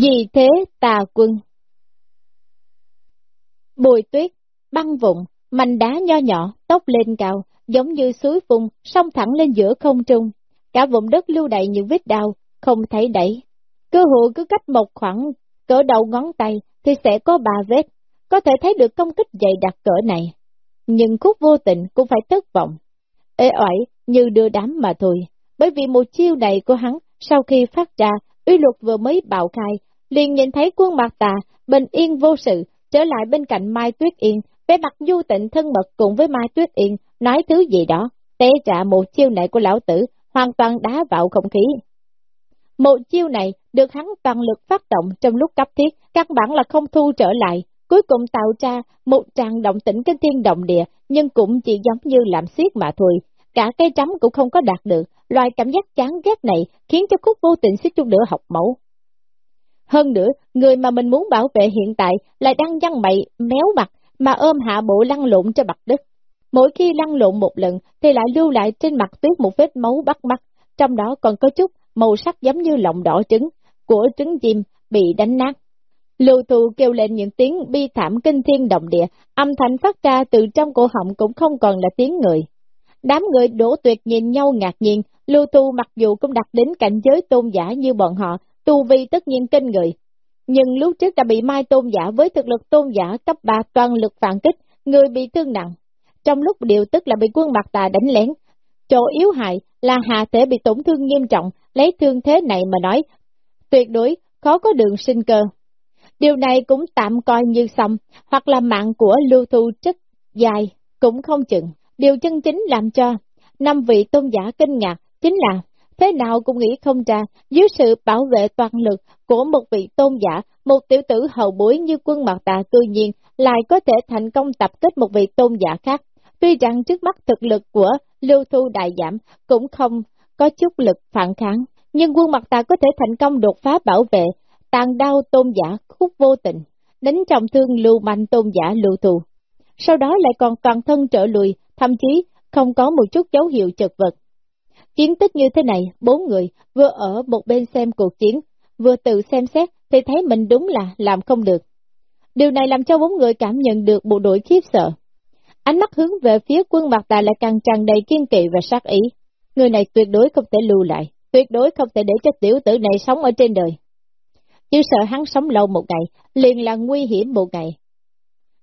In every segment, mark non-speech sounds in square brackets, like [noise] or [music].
Vì thế tà quân Bùi tuyết, băng vụn, mảnh đá nho nhỏ, tóc lên cao, giống như suối phun, song thẳng lên giữa không trung. Cả vùng đất lưu đầy những vết đau, không thấy đẩy. Cơ hội cứ cách một khoảng cỡ đầu ngón tay thì sẽ có ba vết, có thể thấy được công kích dày đặc cỡ này. Nhưng khúc vô tình cũng phải thất vọng. Ê ỏi như đưa đám mà thôi, bởi vì một chiêu này của hắn sau khi phát ra, uy luật vừa mới bạo khai, liền nhìn thấy quân mặt tà, bình yên vô sự, trở lại bên cạnh Mai Tuyết Yên, vẻ mặt du tịnh thân mật cùng với Mai Tuyết Yên, nói thứ gì đó, Tế trả một chiêu này của lão tử, hoàn toàn đá vào không khí. Một chiêu này được hắn toàn lực phát động trong lúc cấp thiết, căn bản là không thu trở lại, cuối cùng tạo ra một tràng động tĩnh kinh thiên động địa, nhưng cũng chỉ giống như làm xiết mà thôi. Cả cây trắm cũng không có đạt được, loài cảm giác chán ghét này khiến cho khúc vô tình xích chút nữa học mẫu. Hơn nữa, người mà mình muốn bảo vệ hiện tại lại đang văn mậy, méo mặt, mà ôm hạ bộ lăn lộn cho mặt đất. Mỗi khi lăn lộn một lần thì lại lưu lại trên mặt tuyết một vết máu bắt mắt, trong đó còn có chút màu sắc giống như lòng đỏ trứng của trứng chim bị đánh nát. Lưu thù kêu lên những tiếng bi thảm kinh thiên động địa, âm thanh phát ra từ trong cổ họng cũng không còn là tiếng người. Đám người đổ tuyệt nhìn nhau ngạc nhiên, lưu tu mặc dù cũng đặt đến cảnh giới tôn giả như bọn họ, tu vi tất nhiên kinh người. Nhưng lúc trước đã bị mai tôn giả với thực lực tôn giả cấp 3 toàn lực phản kích, người bị thương nặng. Trong lúc điều tức là bị quân mặt tà đánh lén. Chỗ yếu hại là hạ thể bị tổn thương nghiêm trọng, lấy thương thế này mà nói, tuyệt đối khó có đường sinh cơ. Điều này cũng tạm coi như xong, hoặc là mạng của lưu thu chất dài, cũng không chừng. Điều chân chính làm cho năm vị tôn giả kinh ngạc chính là thế nào cũng nghĩ không ra, dưới sự bảo vệ toàn lực của một vị tôn giả, một tiểu tử hậu bối như quân mặt tà tự nhiên lại có thể thành công tập kết một vị tôn giả khác. Tuy rằng trước mắt thực lực của lưu thu đại giảm cũng không có chút lực phản kháng, nhưng quân mặt tà có thể thành công đột phá bảo vệ, tàn đau tôn giả khúc vô tình, đánh trọng thương lưu manh tôn giả lưu thu. Sau đó lại còn toàn thân trở lùi, thậm chí không có một chút dấu hiệu chật vật. Chiến tích như thế này, bốn người vừa ở một bên xem cuộc chiến, vừa tự xem xét thì thấy mình đúng là làm không được. Điều này làm cho bốn người cảm nhận được bộ đội khiếp sợ. Ánh mắt hướng về phía quân mặt tà lại càng tràn đầy kiên kỵ và sát ý. Người này tuyệt đối không thể lưu lại, tuyệt đối không thể để cho tiểu tử này sống ở trên đời. Chứ sợ hắn sống lâu một ngày, liền là nguy hiểm một ngày.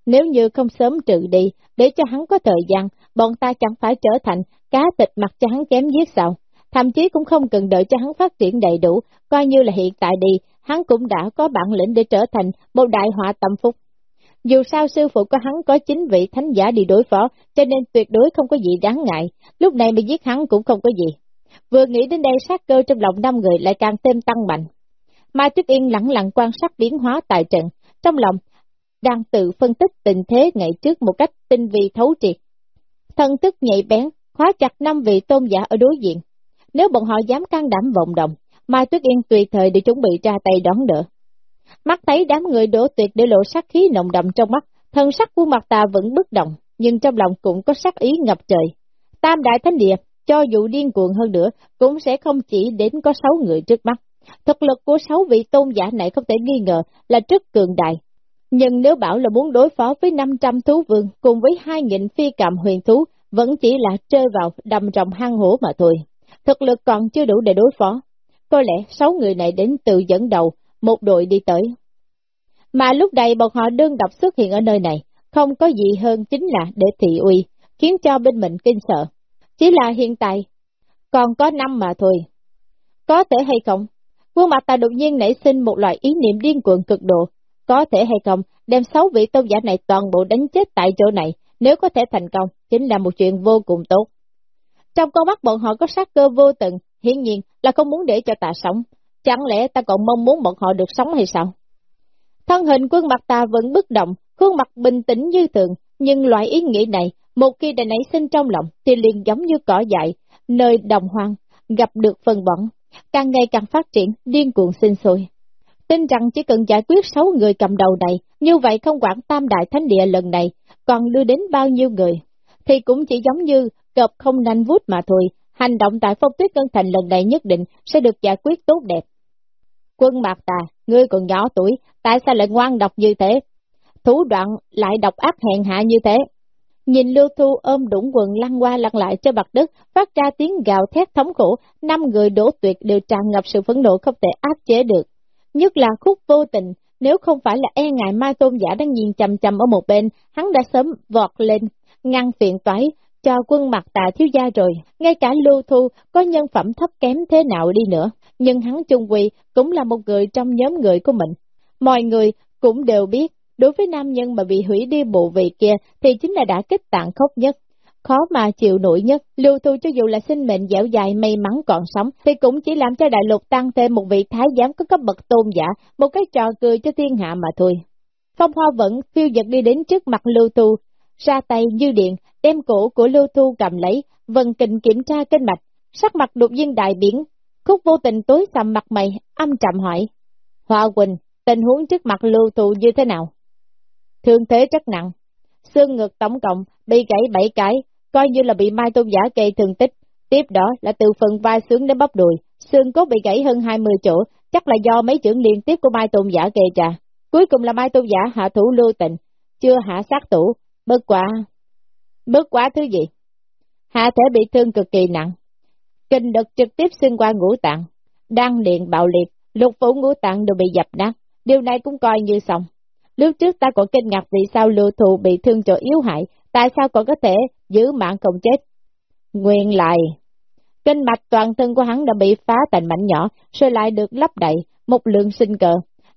Nếu như không sớm trừ đi, để cho hắn có thời gian, bọn ta chẳng phải trở thành cá tịch mặt cho hắn chém giết sao. Thậm chí cũng không cần đợi cho hắn phát triển đầy đủ, coi như là hiện tại đi, hắn cũng đã có bản lĩnh để trở thành một đại họa tâm phúc. Dù sao sư phụ của hắn có chính vị thánh giả đi đối phó, cho nên tuyệt đối không có gì đáng ngại, lúc này mà giết hắn cũng không có gì. Vừa nghĩ đến đây sát cơ trong lòng năm người lại càng thêm tăng mạnh. Mai Tuyết Yên lặng lặng quan sát biến hóa tại trận, trong lòng đang tự phân tích tình thế ngày trước một cách tinh vi thấu triệt. Thân tức nhạy bén, khóa chặt năm vị tôn giả ở đối diện. Nếu bọn họ dám can đảm vọng động, Mai Tuyết Yên tùy thời để chuẩn bị ra tay đón đỡ. Mắt thấy đám người đổ tuyệt để lộ sát khí nồng đậm trong mắt, thân sắc của mặt ta vẫn bất động, nhưng trong lòng cũng có sát ý ngập trời. Tam đại thánh địa, cho dù điên cuồng hơn nữa, cũng sẽ không chỉ đến có sáu người trước mắt. Thực lực của sáu vị tôn giả này không thể nghi ngờ là rất cường đại, nhưng nếu bảo là muốn đối phó với 500 thú vương cùng với 2.000 phi cầm huyền thú, vẫn chỉ là chơi vào đầm rồng hang hổ mà thôi. Thực lực còn chưa đủ để đối phó. Có lẽ 6 người này đến từ dẫn đầu, một đội đi tới. Mà lúc này bọn họ đơn độc xuất hiện ở nơi này, không có gì hơn chính là để thị uy, khiến cho bên mình kinh sợ. Chỉ là hiện tại, còn có năm mà thôi. Có thể hay không? Quân mặt ta đột nhiên nảy sinh một loại ý niệm điên cuồng cực độ, có thể hay không, đem sáu vị tôn giả này toàn bộ đánh chết tại chỗ này, nếu có thể thành công, chính là một chuyện vô cùng tốt. Trong con mắt bọn họ có sát cơ vô tận, hiển nhiên là không muốn để cho ta sống. Chẳng lẽ ta còn mong muốn bọn họ được sống hay sao? Thân hình quân mặt ta vẫn bất động, khuôn mặt bình tĩnh như thường, nhưng loại ý nghĩ này, một khi đã nảy sinh trong lòng, thì liền giống như cỏ dại, nơi đồng hoang, gặp được phần bẩn, càng ngày càng phát triển, điên cuồng sinh sôi tin rằng chỉ cần giải quyết 6 người cầm đầu này, như vậy không quản tam đại thánh địa lần này, còn đưa đến bao nhiêu người, thì cũng chỉ giống như cọp không nanh vút mà thôi, hành động tại phong tuyết ngân thành lần này nhất định sẽ được giải quyết tốt đẹp. Quân Mạc Tà, ngươi còn nhỏ tuổi, tại sao lại ngoan độc như thế? Thủ đoạn lại độc ác hèn hạ như thế. Nhìn Lưu Thu ôm đũng quần lăn qua lăn lại trên mặt đất, phát ra tiếng gào thét thống khổ, năm người đổ tuyệt đều tràn ngập sự phẫn nộ không thể áp chế được. Nhất là khúc vô tình, nếu không phải là e ngại Mai Tôn Giả đang nhìn chầm chầm ở một bên, hắn đã sớm vọt lên, ngăn phiền toái, cho quân mặt tà thiếu gia rồi, ngay cả Lưu Thu có nhân phẩm thấp kém thế nào đi nữa, nhưng hắn chung quỳ cũng là một người trong nhóm người của mình. Mọi người cũng đều biết, đối với nam nhân mà bị hủy đi bộ vị kia thì chính là đã kích tạng khốc nhất. Khó mà chịu nổi nhất, lưu thu cho dù là sinh mệnh dẻo dài may mắn còn sống, thì cũng chỉ làm cho đại lục tăng thêm một vị thái giám có cấp bậc tôn giả, một cái trò cười cho thiên hạ mà thôi. Phong Hoa vẫn phiêu dật đi đến trước mặt lưu thu, ra tay như điện, đem cổ của lưu thu cầm lấy, vần kình kiểm tra kinh mạch, sắc mặt đột nhiên đại biển, khúc vô tình tối sầm mặt mày, âm trầm hỏi. Hoa Quỳnh, tình huống trước mặt lưu thu như thế nào? Thương thế rất nặng, xương ngực tổng cộng bị gãy bảy cái, coi như là bị Mai Tôn Giả gây thương tích. Tiếp đó là từ phần vai xuống đến bắp đùi, xương cốt bị gãy hơn 20 chỗ, chắc là do mấy trưởng liên tiếp của Mai Tôn Giả gây ra. Cuối cùng là Mai Tôn Giả hạ thủ lưu tình, chưa hạ sát thủ, bất quả. Bất quả thứ gì? Hạ thể bị thương cực kỳ nặng. Kinh đực trực tiếp xuyên qua ngũ tạng, đang liền bạo liệt, lục phủ ngũ tạng đều bị dập nát, điều này cũng coi như xong. Lúc trước ta còn kinh ngạc vì sao lưu thụ bị thương chỗ yếu hại, tại sao còn có thể giữ mạng không chết. Nguyên lại, kinh mạch toàn thân của hắn đã bị phá thành mảnh nhỏ, rồi lại được lắp đầy một lượng sinh cơ.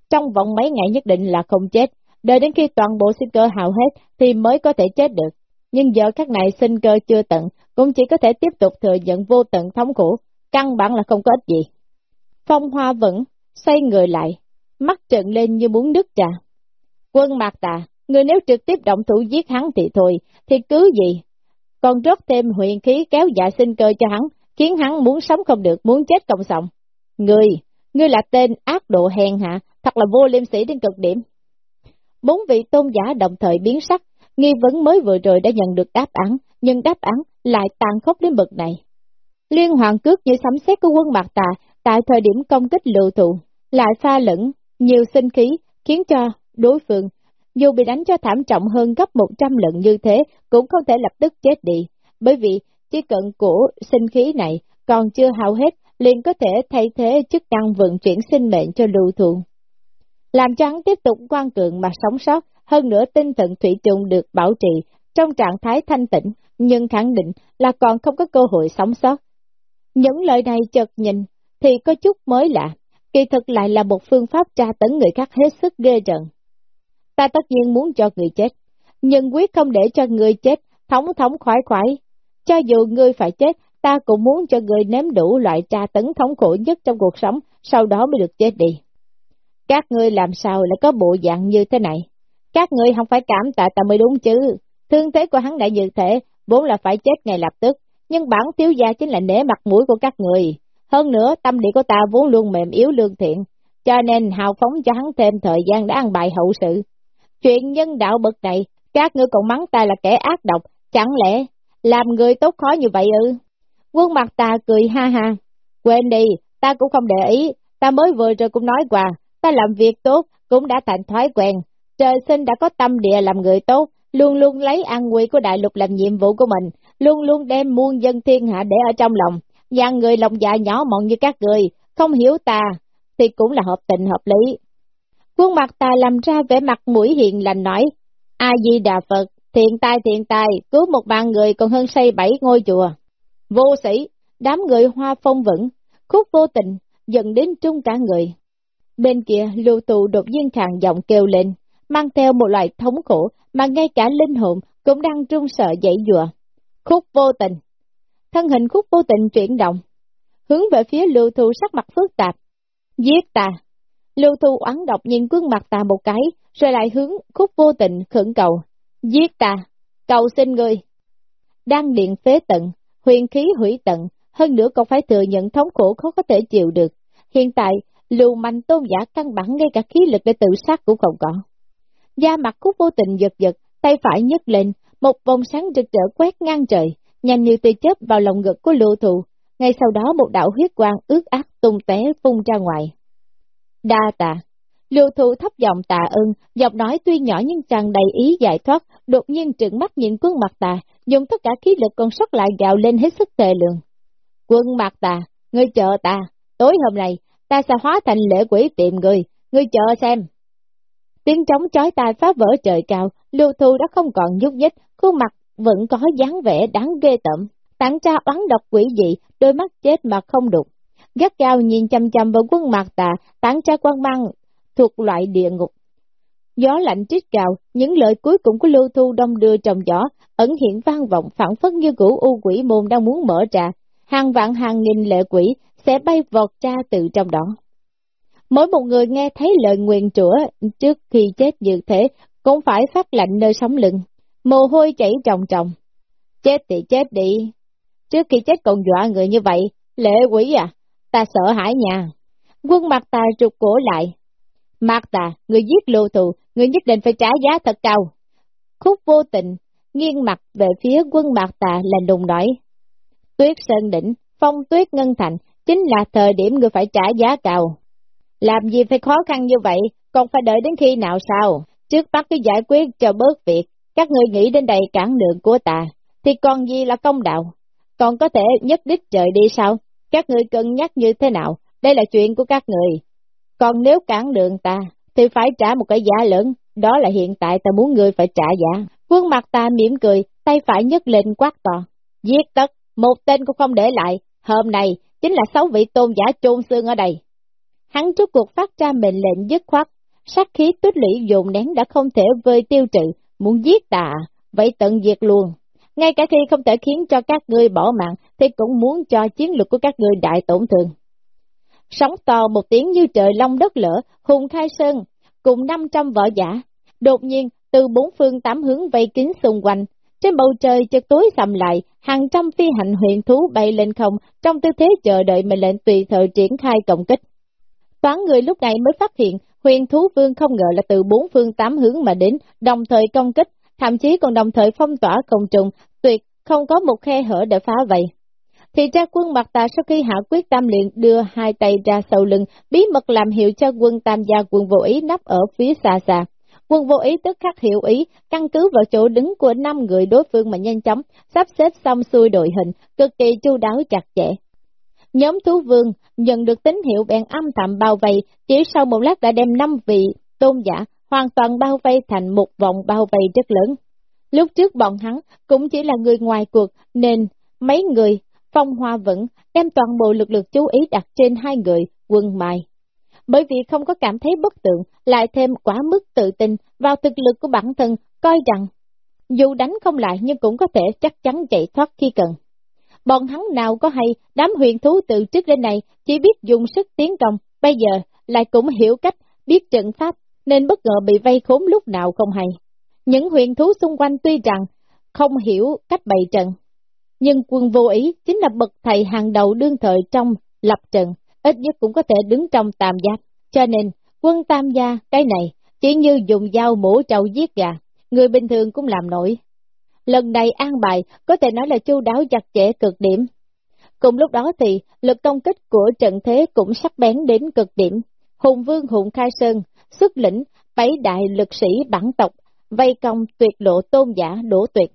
Trong vòng mấy ngày nhất định là không chết, đợi đến khi toàn bộ sinh cơ hào hết thì mới có thể chết được. Nhưng giờ các này sinh cơ chưa tận, cũng chỉ có thể tiếp tục thừa nhận vô tận thống khổ, căn bản là không có ích gì. Phong hoa vẫn, xoay người lại, mắt trợn lên như muốn đứt trà. Quân Mạc Tà, người nếu trực tiếp động thủ giết hắn thì thôi, thì cứ gì. Còn rót thêm huyền khí kéo dạ sinh cơ cho hắn, khiến hắn muốn sống không được, muốn chết không xong. Người, ngươi là tên ác độ hèn hạ, thật là vô liêm sĩ đến cực điểm. Bốn vị tôn giả đồng thời biến sắc, nghi vấn mới vừa rồi đã nhận được đáp án, nhưng đáp án lại tàn khốc đến bực này. Liên hoàng cước như sấm xét của quân Mạc Tà tại thời điểm công kích lưu thụ, lại pha lẫn nhiều sinh khí, khiến cho đối phương dù bị đánh cho thảm trọng hơn gấp 100 lần như thế, cũng không thể lập tức chết đi, bởi vì chỉ cần của sinh khí này còn chưa hao hết, liền có thể thay thế chức năng vận chuyển sinh mệnh cho lưu thụ. Làm cho hắn tiếp tục quan cường mà sống sót, hơn nữa tinh thần thủy chung được bảo trì trong trạng thái thanh tĩnh, nhưng khẳng định là còn không có cơ hội sống sót. Những lời này chợt nhìn thì có chút mới lạ, kỳ thực lại là một phương pháp tra tấn người khác hết sức ghê rợn. Ta tất nhiên muốn cho người chết, nhưng quyết không để cho người chết thống thống khoái khoái. Cho dù ngươi phải chết, ta cũng muốn cho người nếm đủ loại tra tấn thống khổ nhất trong cuộc sống, sau đó mới được chết đi. Các ngươi làm sao lại có bộ dạng như thế này? Các ngươi không phải cảm tạ ta mới đúng chứ. Thương thế của hắn đã như thế, vốn là phải chết ngay lập tức, nhưng bản thiếu gia chính là nể mặt mũi của các người. Hơn nữa, tâm địa của ta vốn luôn mềm yếu lương thiện, cho nên hào phóng cho hắn thêm thời gian để ăn bài hậu sự. Chuyện nhân đạo bực này, các ngươi còn mắng ta là kẻ ác độc, chẳng lẽ làm người tốt khó như vậy ư? Quân mặt ta cười ha ha, quên đi, ta cũng không để ý, ta mới vừa rồi cũng nói qua, ta làm việc tốt cũng đã thành thói quen, trời sinh đã có tâm địa làm người tốt, luôn luôn lấy an nguy của đại lục làm nhiệm vụ của mình, luôn luôn đem muôn dân thiên hạ để ở trong lòng, và người lòng dạ nhỏ mọn như các người, không hiểu ta, thì cũng là hợp tình hợp lý. Quân mặt ta làm ra vẻ mặt mũi hiền lành nói, A-di-đà Phật, thiện tai thiện tai, cứu một bàn người còn hơn xây bảy ngôi chùa. Vô sĩ, đám người hoa phong vững, khúc vô tình, dần đến trung cả người. Bên kia, lưu tù đột nhiên khàn giọng kêu lên, mang theo một loại thống khổ mà ngay cả linh hồn cũng đang trung sợ dậy dùa. Khúc vô tình. Thân hình khúc vô tình chuyển động, hướng về phía lưu thu sắc mặt phức tạp. Giết ta, Lưu Thu oán độc nhìn gương mặt ta một cái, rồi lại hướng khúc vô tình khẩn cầu. Giết ta, cầu xin ngươi. Đang điện phế tận, huyền khí hủy tận, hơn nữa còn phải thừa nhận thống khổ khó có thể chịu được. Hiện tại, lưu manh tôn giả căn bản ngay cả khí lực để tự sát cũng không có. Da mặt khúc vô tình giật giật, tay phải nhấc lên, một vòng sáng rực rỡ quét ngang trời, nhanh như tia chớp vào lòng ngực của lưu thụ. Ngay sau đó một đạo huyết quang ướt ác tung té phun ra ngoài. Đa tạ. Lưu thu thấp giọng tạ ơn, giọng nói tuy nhỏ nhưng tràn đầy ý giải thoát, đột nhiên trừng mắt nhìn quân mặt tà, dùng tất cả khí lực còn sót lại gạo lên hết sức tệ lượng. Quân mặt tà, ngươi chờ ta, tối hôm nay, ta sẽ hóa thành lễ quỷ tìm người, ngươi chờ xem. Tiếng trống chói tai phá vỡ trời cao, lưu thu đã không còn nhúc nhích, khuôn mặt vẫn có dáng vẻ đáng ghê tởm, tản ra oán độc quỷ dị, đôi mắt chết mà không đục. Gắt cao nhìn chăm chăm vào quân mặt tà, tán tra quan mang thuộc loại địa ngục. Gió lạnh trích cao, những lời cuối cùng của lưu thu đông đưa trong gió, ẩn hiện vang vọng phản phất như cũ u quỷ môn đang muốn mở ra, hàng vạn hàng nghìn lệ quỷ sẽ bay vọt ra từ trong đó. Mỗi một người nghe thấy lời nguyện rủa trước khi chết như thế, cũng phải phát lạnh nơi sống lưng, mồ hôi chảy tròng tròng. Chết thì chết đi, trước khi chết còn dọa người như vậy, lệ quỷ à, ta sợ hãi nhà. Quân mặt ta trục cổ lại. Mặt ta, người giết lưu thù, người nhất định phải trả giá thật cao. Khúc vô tình, nghiêng mặt về phía quân mặt tà là đùng nói. Tuyết Sơn Đỉnh, phong tuyết ngân thành, chính là thời điểm người phải trả giá cao. Làm gì phải khó khăn như vậy, còn phải đợi đến khi nào sao? Trước bắt cái giải quyết cho bớt việc, các người nghĩ đến đây cản đường của ta, thì còn gì là công đạo? Còn có thể nhất đích trời đi sao? Các người cân nhắc như thế nào? Đây là chuyện của các người. Còn nếu cản đường ta, thì phải trả một cái giá lớn, đó là hiện tại ta muốn người phải trả giá. Quân mặt ta mỉm cười, tay phải nhấc lên quát to. Giết tất, một tên cũng không để lại, hôm nay chính là sáu vị tôn giả chôn xương ở đây. Hắn trước cuộc phát ra mệnh lệnh dứt khoát, sát khí tuyết lũy dùng nén đã không thể vơi tiêu trừ, muốn giết ta, à? vậy tận diệt luôn. Ngay cả khi không thể khiến cho các ngươi bỏ mạng, thì cũng muốn cho chiến lược của các ngươi đại tổn thương. Sóng to một tiếng như trời long đất lửa, hùng khai sơn, cùng 500 vợ giả. Đột nhiên, từ bốn phương tám hướng vây kín xung quanh, trên bầu trời chợt tối sầm lại, hàng trăm phi hành huyền thú bay lên không, trong tư thế chờ đợi mệnh lệnh tùy thời triển khai công kích. Toán người lúc này mới phát hiện, huyền thú vương không ngờ là từ bốn phương tám hướng mà đến, đồng thời công kích, thậm chí còn đồng thời phong tỏa công trùng, tuyệt không có một khe hở để phá vây. Thì ra quân mặt tà sau khi hạ quyết tam liền đưa hai tay ra sau lưng, bí mật làm hiệu cho quân tam gia quân vô ý nắp ở phía xa xa. Quân vô ý tức khắc hiểu ý, căn cứ vào chỗ đứng của năm người đối phương mà nhanh chóng, sắp xếp xong xuôi đội hình, cực kỳ chu đáo chặt chẽ. Nhóm thú vương nhận được tín hiệu bèn âm thầm bao vây, chỉ sau một lát đã đem năm vị tôn giả hoàn toàn bao vây thành một vòng bao vây rất lớn. Lúc trước bọn hắn cũng chỉ là người ngoài cuộc, nên mấy người phong hoa vẫn đem toàn bộ lực lực chú ý đặt trên hai người, quân mai. Bởi vì không có cảm thấy bất tượng, lại thêm quá mức tự tin vào thực lực của bản thân, coi rằng dù đánh không lại nhưng cũng có thể chắc chắn chạy thoát khi cần. Bọn hắn nào có hay, đám huyền thú từ trước đến nay chỉ biết dùng sức tiến công, bây giờ lại cũng hiểu cách, biết trận pháp, nên bất ngờ bị vây khốn lúc nào không hay. Những huyền thú xung quanh tuy rằng không hiểu cách bày trận, nhưng quân vô ý chính là bậc thầy hàng đầu đương thời trong lập trận, ít nhất cũng có thể đứng trong tam giác. Cho nên, quân tam gia, cái này, chỉ như dùng dao mổ trâu giết gà, người bình thường cũng làm nổi. Lần này an bài có thể nói là chu đáo chặt chẽ cực điểm. Cùng lúc đó thì lực công kích của trận thế cũng sắc bén đến cực điểm. Hùng vương Hùng Khai Sơn xuất lĩnh bảy đại lực sĩ bản tộc vây công tuyệt lộ tôn giả đổ tuyệt.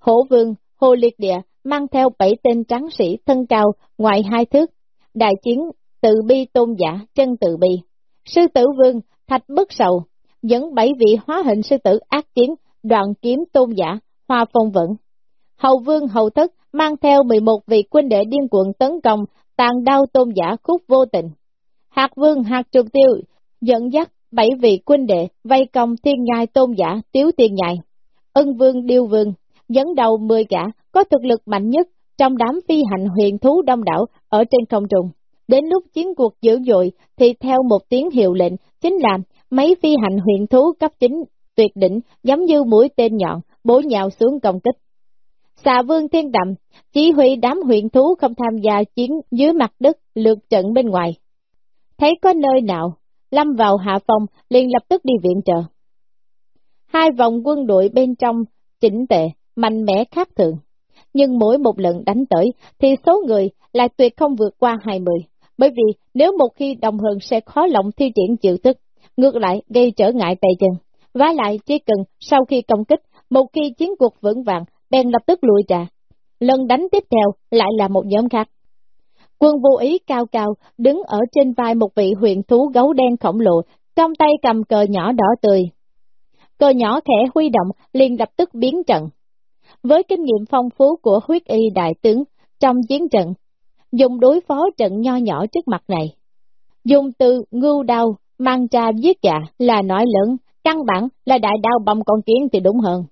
Hổ vương Hồ Liệt Địa mang theo bảy tên tráng sĩ thân cao ngoài hai thước, đại chiến tự bi tôn giả chân tự bi. Sư tử vương thạch bất sầu dẫn bảy vị hóa hình sư tử ác chiến đoạn kiếm tôn giả hoa phong vận. Hầu vương hầu thất mang theo 11 vị quân đệ điên cuộn tấn công tàn đau tôn giả khúc vô tình. Hạt vương hạt trường tiêu dẫn dắt bảy vị quân đệ vây công thiên nhai tôn giả tiếu tiên nhai. Ân vương điêu vương, dẫn đầu 10 gã có thực lực mạnh nhất trong đám phi hành huyền thú đông đảo ở trên không trùng Đến lúc chiến cuộc dữ dội thì theo một tiếng hiệu lệnh, chính là mấy phi hành huyền thú cấp chính tuyệt đỉnh giống như mũi tên nhọn bổ nhào xuống công kích. Xà vương thiên đậm chỉ huy đám huyền thú không tham gia chiến dưới mặt đất lượt trận bên ngoài. Thấy có nơi nào lâm vào hạ phòng liền lập tức đi viện trợ. Hai vòng quân đội bên trong chỉnh tệ, mạnh mẽ khác thường. Nhưng mỗi một lần đánh tới thì số người lại tuyệt không vượt qua 20. bởi vì nếu một khi đồng hường sẽ khó lòng thi triển chịu tức, ngược lại gây trở ngại tay chân. Vá lại chỉ cần sau khi công kích, một khi chiến cuộc vững vàng, bèn lập tức lùi trà. Lần đánh tiếp theo lại là một nhóm khác. Quân vô ý cao cao, đứng ở trên vai một vị huyện thú gấu đen khổng lồ, trong tay cầm cờ nhỏ đỏ tươi. Cờ nhỏ khẽ huy động, liền lập tức biến trận. Với kinh nghiệm phong phú của huyết y đại tướng trong chiến trận, dùng đối phó trận nho nhỏ trước mặt này. Dùng từ ngưu đau, mang tra giết dạ là nói lớn, căn bản là đại đao bầm con kiến thì đúng hơn.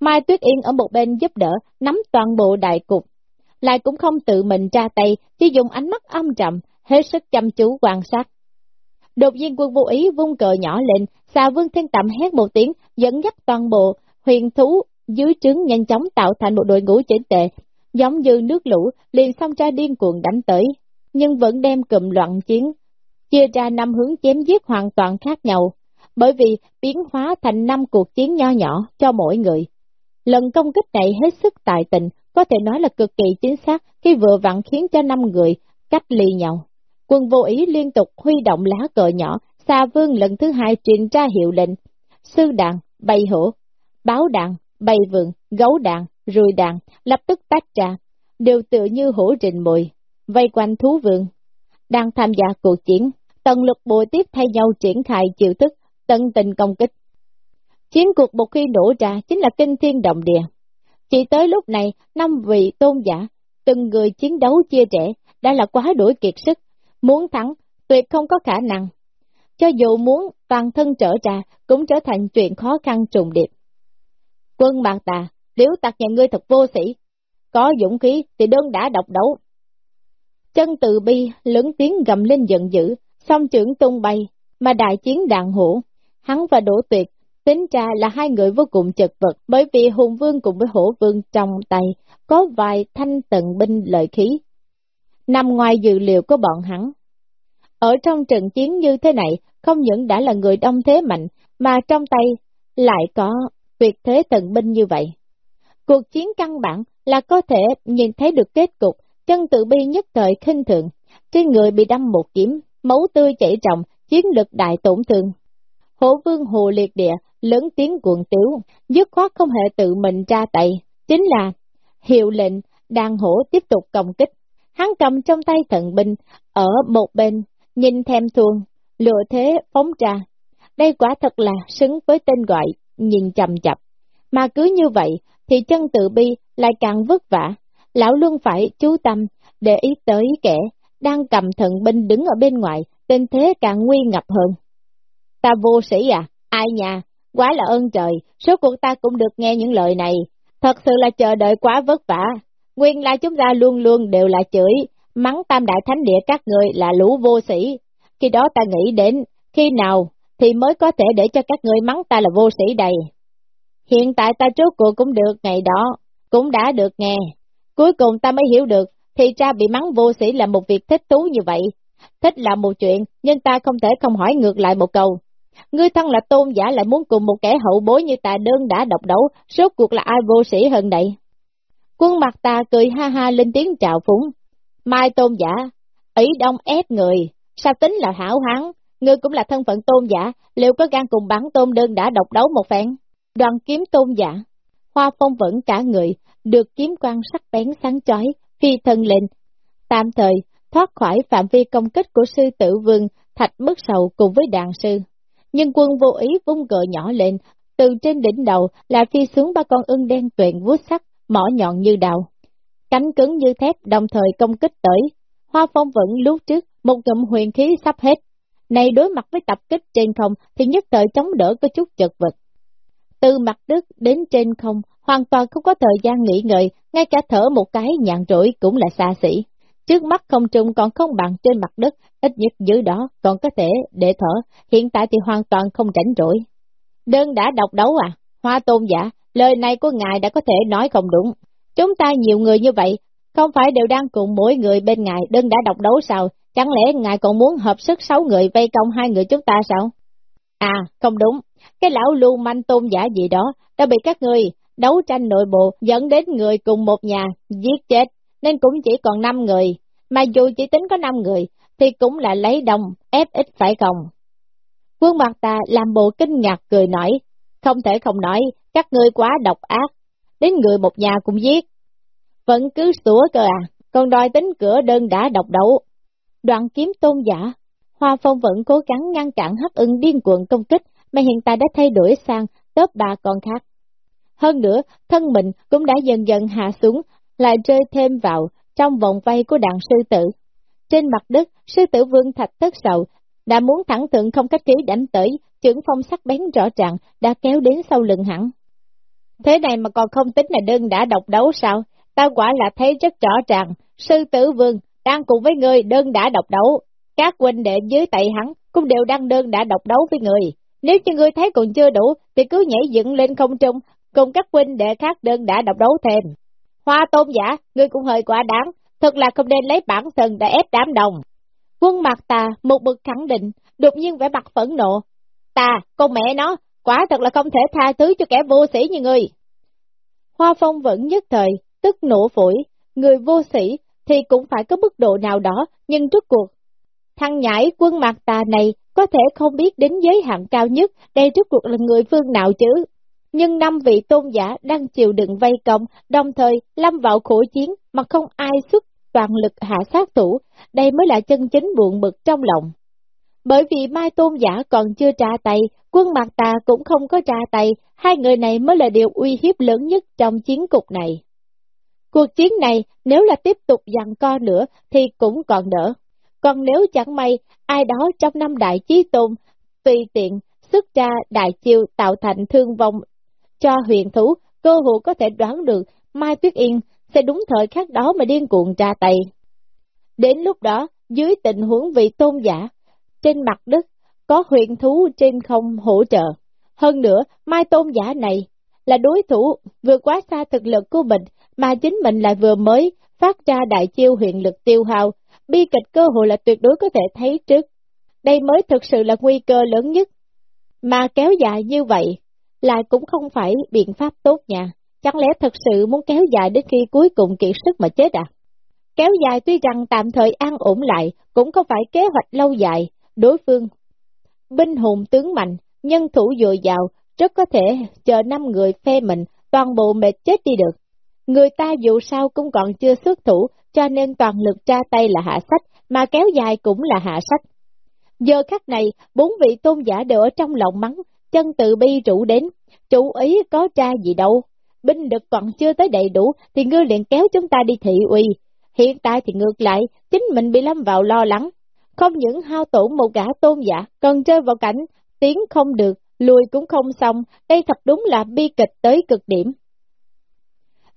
Mai Tuyết Yên ở một bên giúp đỡ, nắm toàn bộ đại cục. Lại cũng không tự mình ra tay, chỉ dùng ánh mắt âm trầm, hết sức chăm chú quan sát. Đột nhiên quân vô ý vung cờ nhỏ lên, xà vương thiên tạm hét một tiếng, dẫn dắt toàn bộ huyền thú dưới trướng nhanh chóng tạo thành một đội ngũ chỉnh tệ, giống như nước lũ, liền xông ra điên cuồng đánh tới, nhưng vẫn đem cụm loạn chiến, chia ra năm hướng chém giết hoàn toàn khác nhau, bởi vì biến hóa thành năm cuộc chiến nho nhỏ cho mỗi người. Lần công kích này hết sức tài tình, có thể nói là cực kỳ chính xác khi vừa vặn khiến cho năm người cách ly nhau. Quân vô ý liên tục huy động lá cờ nhỏ, xa vương lần thứ hai truyền ra hiệu lệnh. Sư đàn, bày hổ, báo đàn, bày vườn, gấu đàn, rùi đàn, lập tức tách ra, đều tự như hổ trình mùi, vây quanh thú vườn. Đang tham gia cuộc chiến, tần lực bộ tiếp thay nhau triển khai chịu thức, tận tình công kích. Chiến cuộc một khi nổ ra chính là kinh thiên động địa. Chỉ tới lúc này, năm vị tôn giả, từng người chiến đấu chia rẽ, đã là quá đuổi kiệt sức, muốn thắng, tuyệt không có khả năng. Cho dù muốn toàn thân trở ra, cũng trở thành chuyện khó khăn trùng điệp. Quân bạc tà, liễu tặc nhà ngươi thật vô sĩ, có dũng khí thì đơn đã độc đấu. Chân từ bi lớn tiếng gầm lên giận dữ, song trưởng tung bay, mà đại chiến đàn hổ. Hắn và đổ Tuyệt tính ra là hai người vô cùng chật vật, bởi vì Hùng Vương cùng với Hổ Vương trong tay có vài thanh tận binh lợi khí, nằm ngoài dự liệu của bọn hắn. Ở trong trận chiến như thế này, không những đã là người đông thế mạnh, mà trong tay lại có tuyệt thế tận binh như vậy. Cuộc chiến căn bản là có thể nhìn thấy được kết cục, chân tự bi nhất thời khinh thượng, trên người bị đâm một kiếm, máu tươi chảy ròng, chiến lực đại tổn thương. Hổ vương hồ liệt địa, lớn tiếng cuộn tiểu dứt khoát không hề tự mình ra tay, chính là hiệu lệnh, đàn hổ tiếp tục công kích. Hắn cầm trong tay thần binh, ở một bên, nhìn thèm thuồng, lựa thế phóng ra. Đây quả thật là xứng với tên gọi, nhìn chầm chập. Mà cứ như vậy, thì chân tự bi lại càng vất vả. Lão luôn phải chú tâm, để ý tới kẻ đang cầm thần binh đứng ở bên ngoài, tình thế càng nguy ngập hơn. Ta vô sĩ à, ai nhà, quá là ơn trời, số cuộc ta cũng được nghe những lời này, thật sự là chờ đợi quá vất vả. Nguyên là chúng ta luôn luôn đều là chửi, mắng tam đại thánh địa các người là lũ vô sĩ. Khi đó ta nghĩ đến, khi nào thì mới có thể để cho các người mắng ta là vô sĩ đầy. Hiện tại ta trước cuộc cũng được ngày đó, cũng đã được nghe. Cuối cùng ta mới hiểu được, thì ra bị mắng vô sĩ là một việc thích thú như vậy. Thích là một chuyện, nhưng ta không thể không hỏi ngược lại một câu. Ngươi thân là tôn giả lại muốn cùng một kẻ hậu bối như ta đơn đã độc đấu, số cuộc là ai vô sĩ hơn đây? Quân mặt ta cười ha ha lên tiếng chào phúng. Mai tôn giả, ý đông ép người, sao tính là hảo hán, ngươi cũng là thân phận tôn giả, liệu có gan cùng bắn tôn đơn đã độc đấu một phen? Đoàn kiếm tôn giả, hoa phong vẫn cả người, được kiếm quan sắc bén sáng chói, phi thân lên. Tạm thời, thoát khỏi phạm vi công kích của sư tử vương, thạch mức sầu cùng với đàn sư. Nhưng quân vô ý vung cờ nhỏ lên, từ trên đỉnh đầu là phi xuống ba con ưng đen tuyện vuốt sắc, mỏ nhọn như đào. Cánh cứng như thép đồng thời công kích tới, hoa phong vẫn lúc trước, một ngụm huyền khí sắp hết. Này đối mặt với tập kích trên không thì nhất thời chống đỡ có chút chật vật. Từ mặt đất đến trên không, hoàn toàn không có thời gian nghỉ ngơi, ngay cả thở một cái nhàn rỗi cũng là xa xỉ. Trước mắt không trung còn không bằng trên mặt đất, ít nhất dưới đó còn có thể để thở, hiện tại thì hoàn toàn không rảnh rỗi. Đơn đã độc đấu à? Hoa tôn giả, lời này của ngài đã có thể nói không đúng. Chúng ta nhiều người như vậy, không phải đều đang cùng mỗi người bên ngài đơn đã độc đấu sao? Chẳng lẽ ngài còn muốn hợp sức sáu người vây công hai người chúng ta sao? À, không đúng, cái lão lưu manh tôn giả gì đó đã bị các người đấu tranh nội bộ dẫn đến người cùng một nhà giết chết, nên cũng chỉ còn 5 người. Mà dù chỉ tính có 5 người, thì cũng là lấy đồng, ép ít phải không? Quân mặt ta làm bộ kinh ngạc cười nói, không thể không nói, các ngươi quá độc ác, đến người một nhà cũng giết. Vẫn cứ sủa cơ à, còn đòi tính cửa đơn đã độc đấu. Đoạn kiếm tôn giả, Hoa Phong vẫn cố gắng ngăn cản hấp ưng điên cuồng công kích, mà hiện tại đã thay đổi sang tớp ba con khác. Hơn nữa, thân mình cũng đã dần dần hạ xuống, lại rơi thêm vào trong vòng vây của đàn sư tử. Trên mặt đất, sư tử vương thạch tất sầu, đã muốn thẳng thượng không cách trí đánh tới, trưởng phong sắc bén rõ ràng, đã kéo đến sau lưng hẳn. Thế này mà còn không tính là đơn đã độc đấu sao? Ta quả là thấy rất rõ ràng, sư tử vương đang cùng với người đơn đã độc đấu. Các huynh đệ dưới tay hắn cũng đều đang đơn đã độc đấu với người. Nếu như ngươi thấy còn chưa đủ, thì cứ nhảy dựng lên không trung, cùng các huynh đệ khác đơn đã độc đấu thêm. Hoa tôn giả, ngươi cũng hơi quá đáng, thật là không nên lấy bản thân để ép đám đồng. Quân mặt ta, một bực khẳng định, đột nhiên vẻ mặt phẫn nộ. Ta, con mẹ nó, quả thật là không thể tha thứ cho kẻ vô sĩ như ngươi. Hoa phong vẫn nhất thời, tức nổ phổi, người vô sĩ thì cũng phải có mức độ nào đó, nhưng trước cuộc. Thằng nhảy quân mặt tà này có thể không biết đến giới hạn cao nhất, đây trước cuộc là người phương nào chứ. Nhưng năm vị tôn giả đang chịu đựng vây công, đồng thời lâm vào khổ chiến mà không ai xuất toàn lực hạ sát thủ, đây mới là chân chính buồn bực trong lòng. Bởi vì Mai Tôn Giả còn chưa trả tay, quân Mạc Tà cũng không có trả tay, hai người này mới là điều uy hiếp lớn nhất trong chiến cục này. Cuộc chiến này nếu là tiếp tục dằn co nữa thì cũng còn đỡ. Còn nếu chẳng may ai đó trong năm đại chí tôn tùy tiện xuất ra đại chiêu tạo thành thương vong cho huyền thú, cơ hội có thể đoán được Mai Tuyết Yên sẽ đúng thời khắc đó mà điên cuồng ra tay. Đến lúc đó, dưới tình huống vị tôn giả, trên mặt đất có huyền thú trên không hỗ trợ. Hơn nữa, Mai tôn giả này là đối thủ vừa quá xa thực lực của mình, mà chính mình lại vừa mới phát ra đại chiêu huyền lực tiêu hao, bi kịch cơ hội là tuyệt đối có thể thấy trước. Đây mới thực sự là nguy cơ lớn nhất. Mà kéo dài như vậy, lại cũng không phải biện pháp tốt nha. Chẳng lẽ thật sự muốn kéo dài đến khi cuối cùng kiệt sức mà chết à? Kéo dài tuy rằng tạm thời an ổn lại, cũng không phải kế hoạch lâu dài, đối phương. Binh hùng tướng mạnh, nhân thủ dồi dào, rất có thể chờ năm người phe mình, toàn bộ mệt chết đi được. Người ta dù sao cũng còn chưa xuất thủ, cho nên toàn lực tra tay là hạ sách, mà kéo dài cũng là hạ sách. Giờ khắc này, bốn vị tôn giả đều ở trong lòng mắng, chân tự bi rủ đến, chủ ý có tra gì đâu. Binh lực còn chưa tới đầy đủ, thì ngươi liền kéo chúng ta đi thị uy. Hiện tại thì ngược lại, chính mình bị lâm vào lo lắng. Không những hao tổn một gã tôn giả, còn rơi vào cảnh, tiến không được, lùi cũng không xong, đây thật đúng là bi kịch tới cực điểm.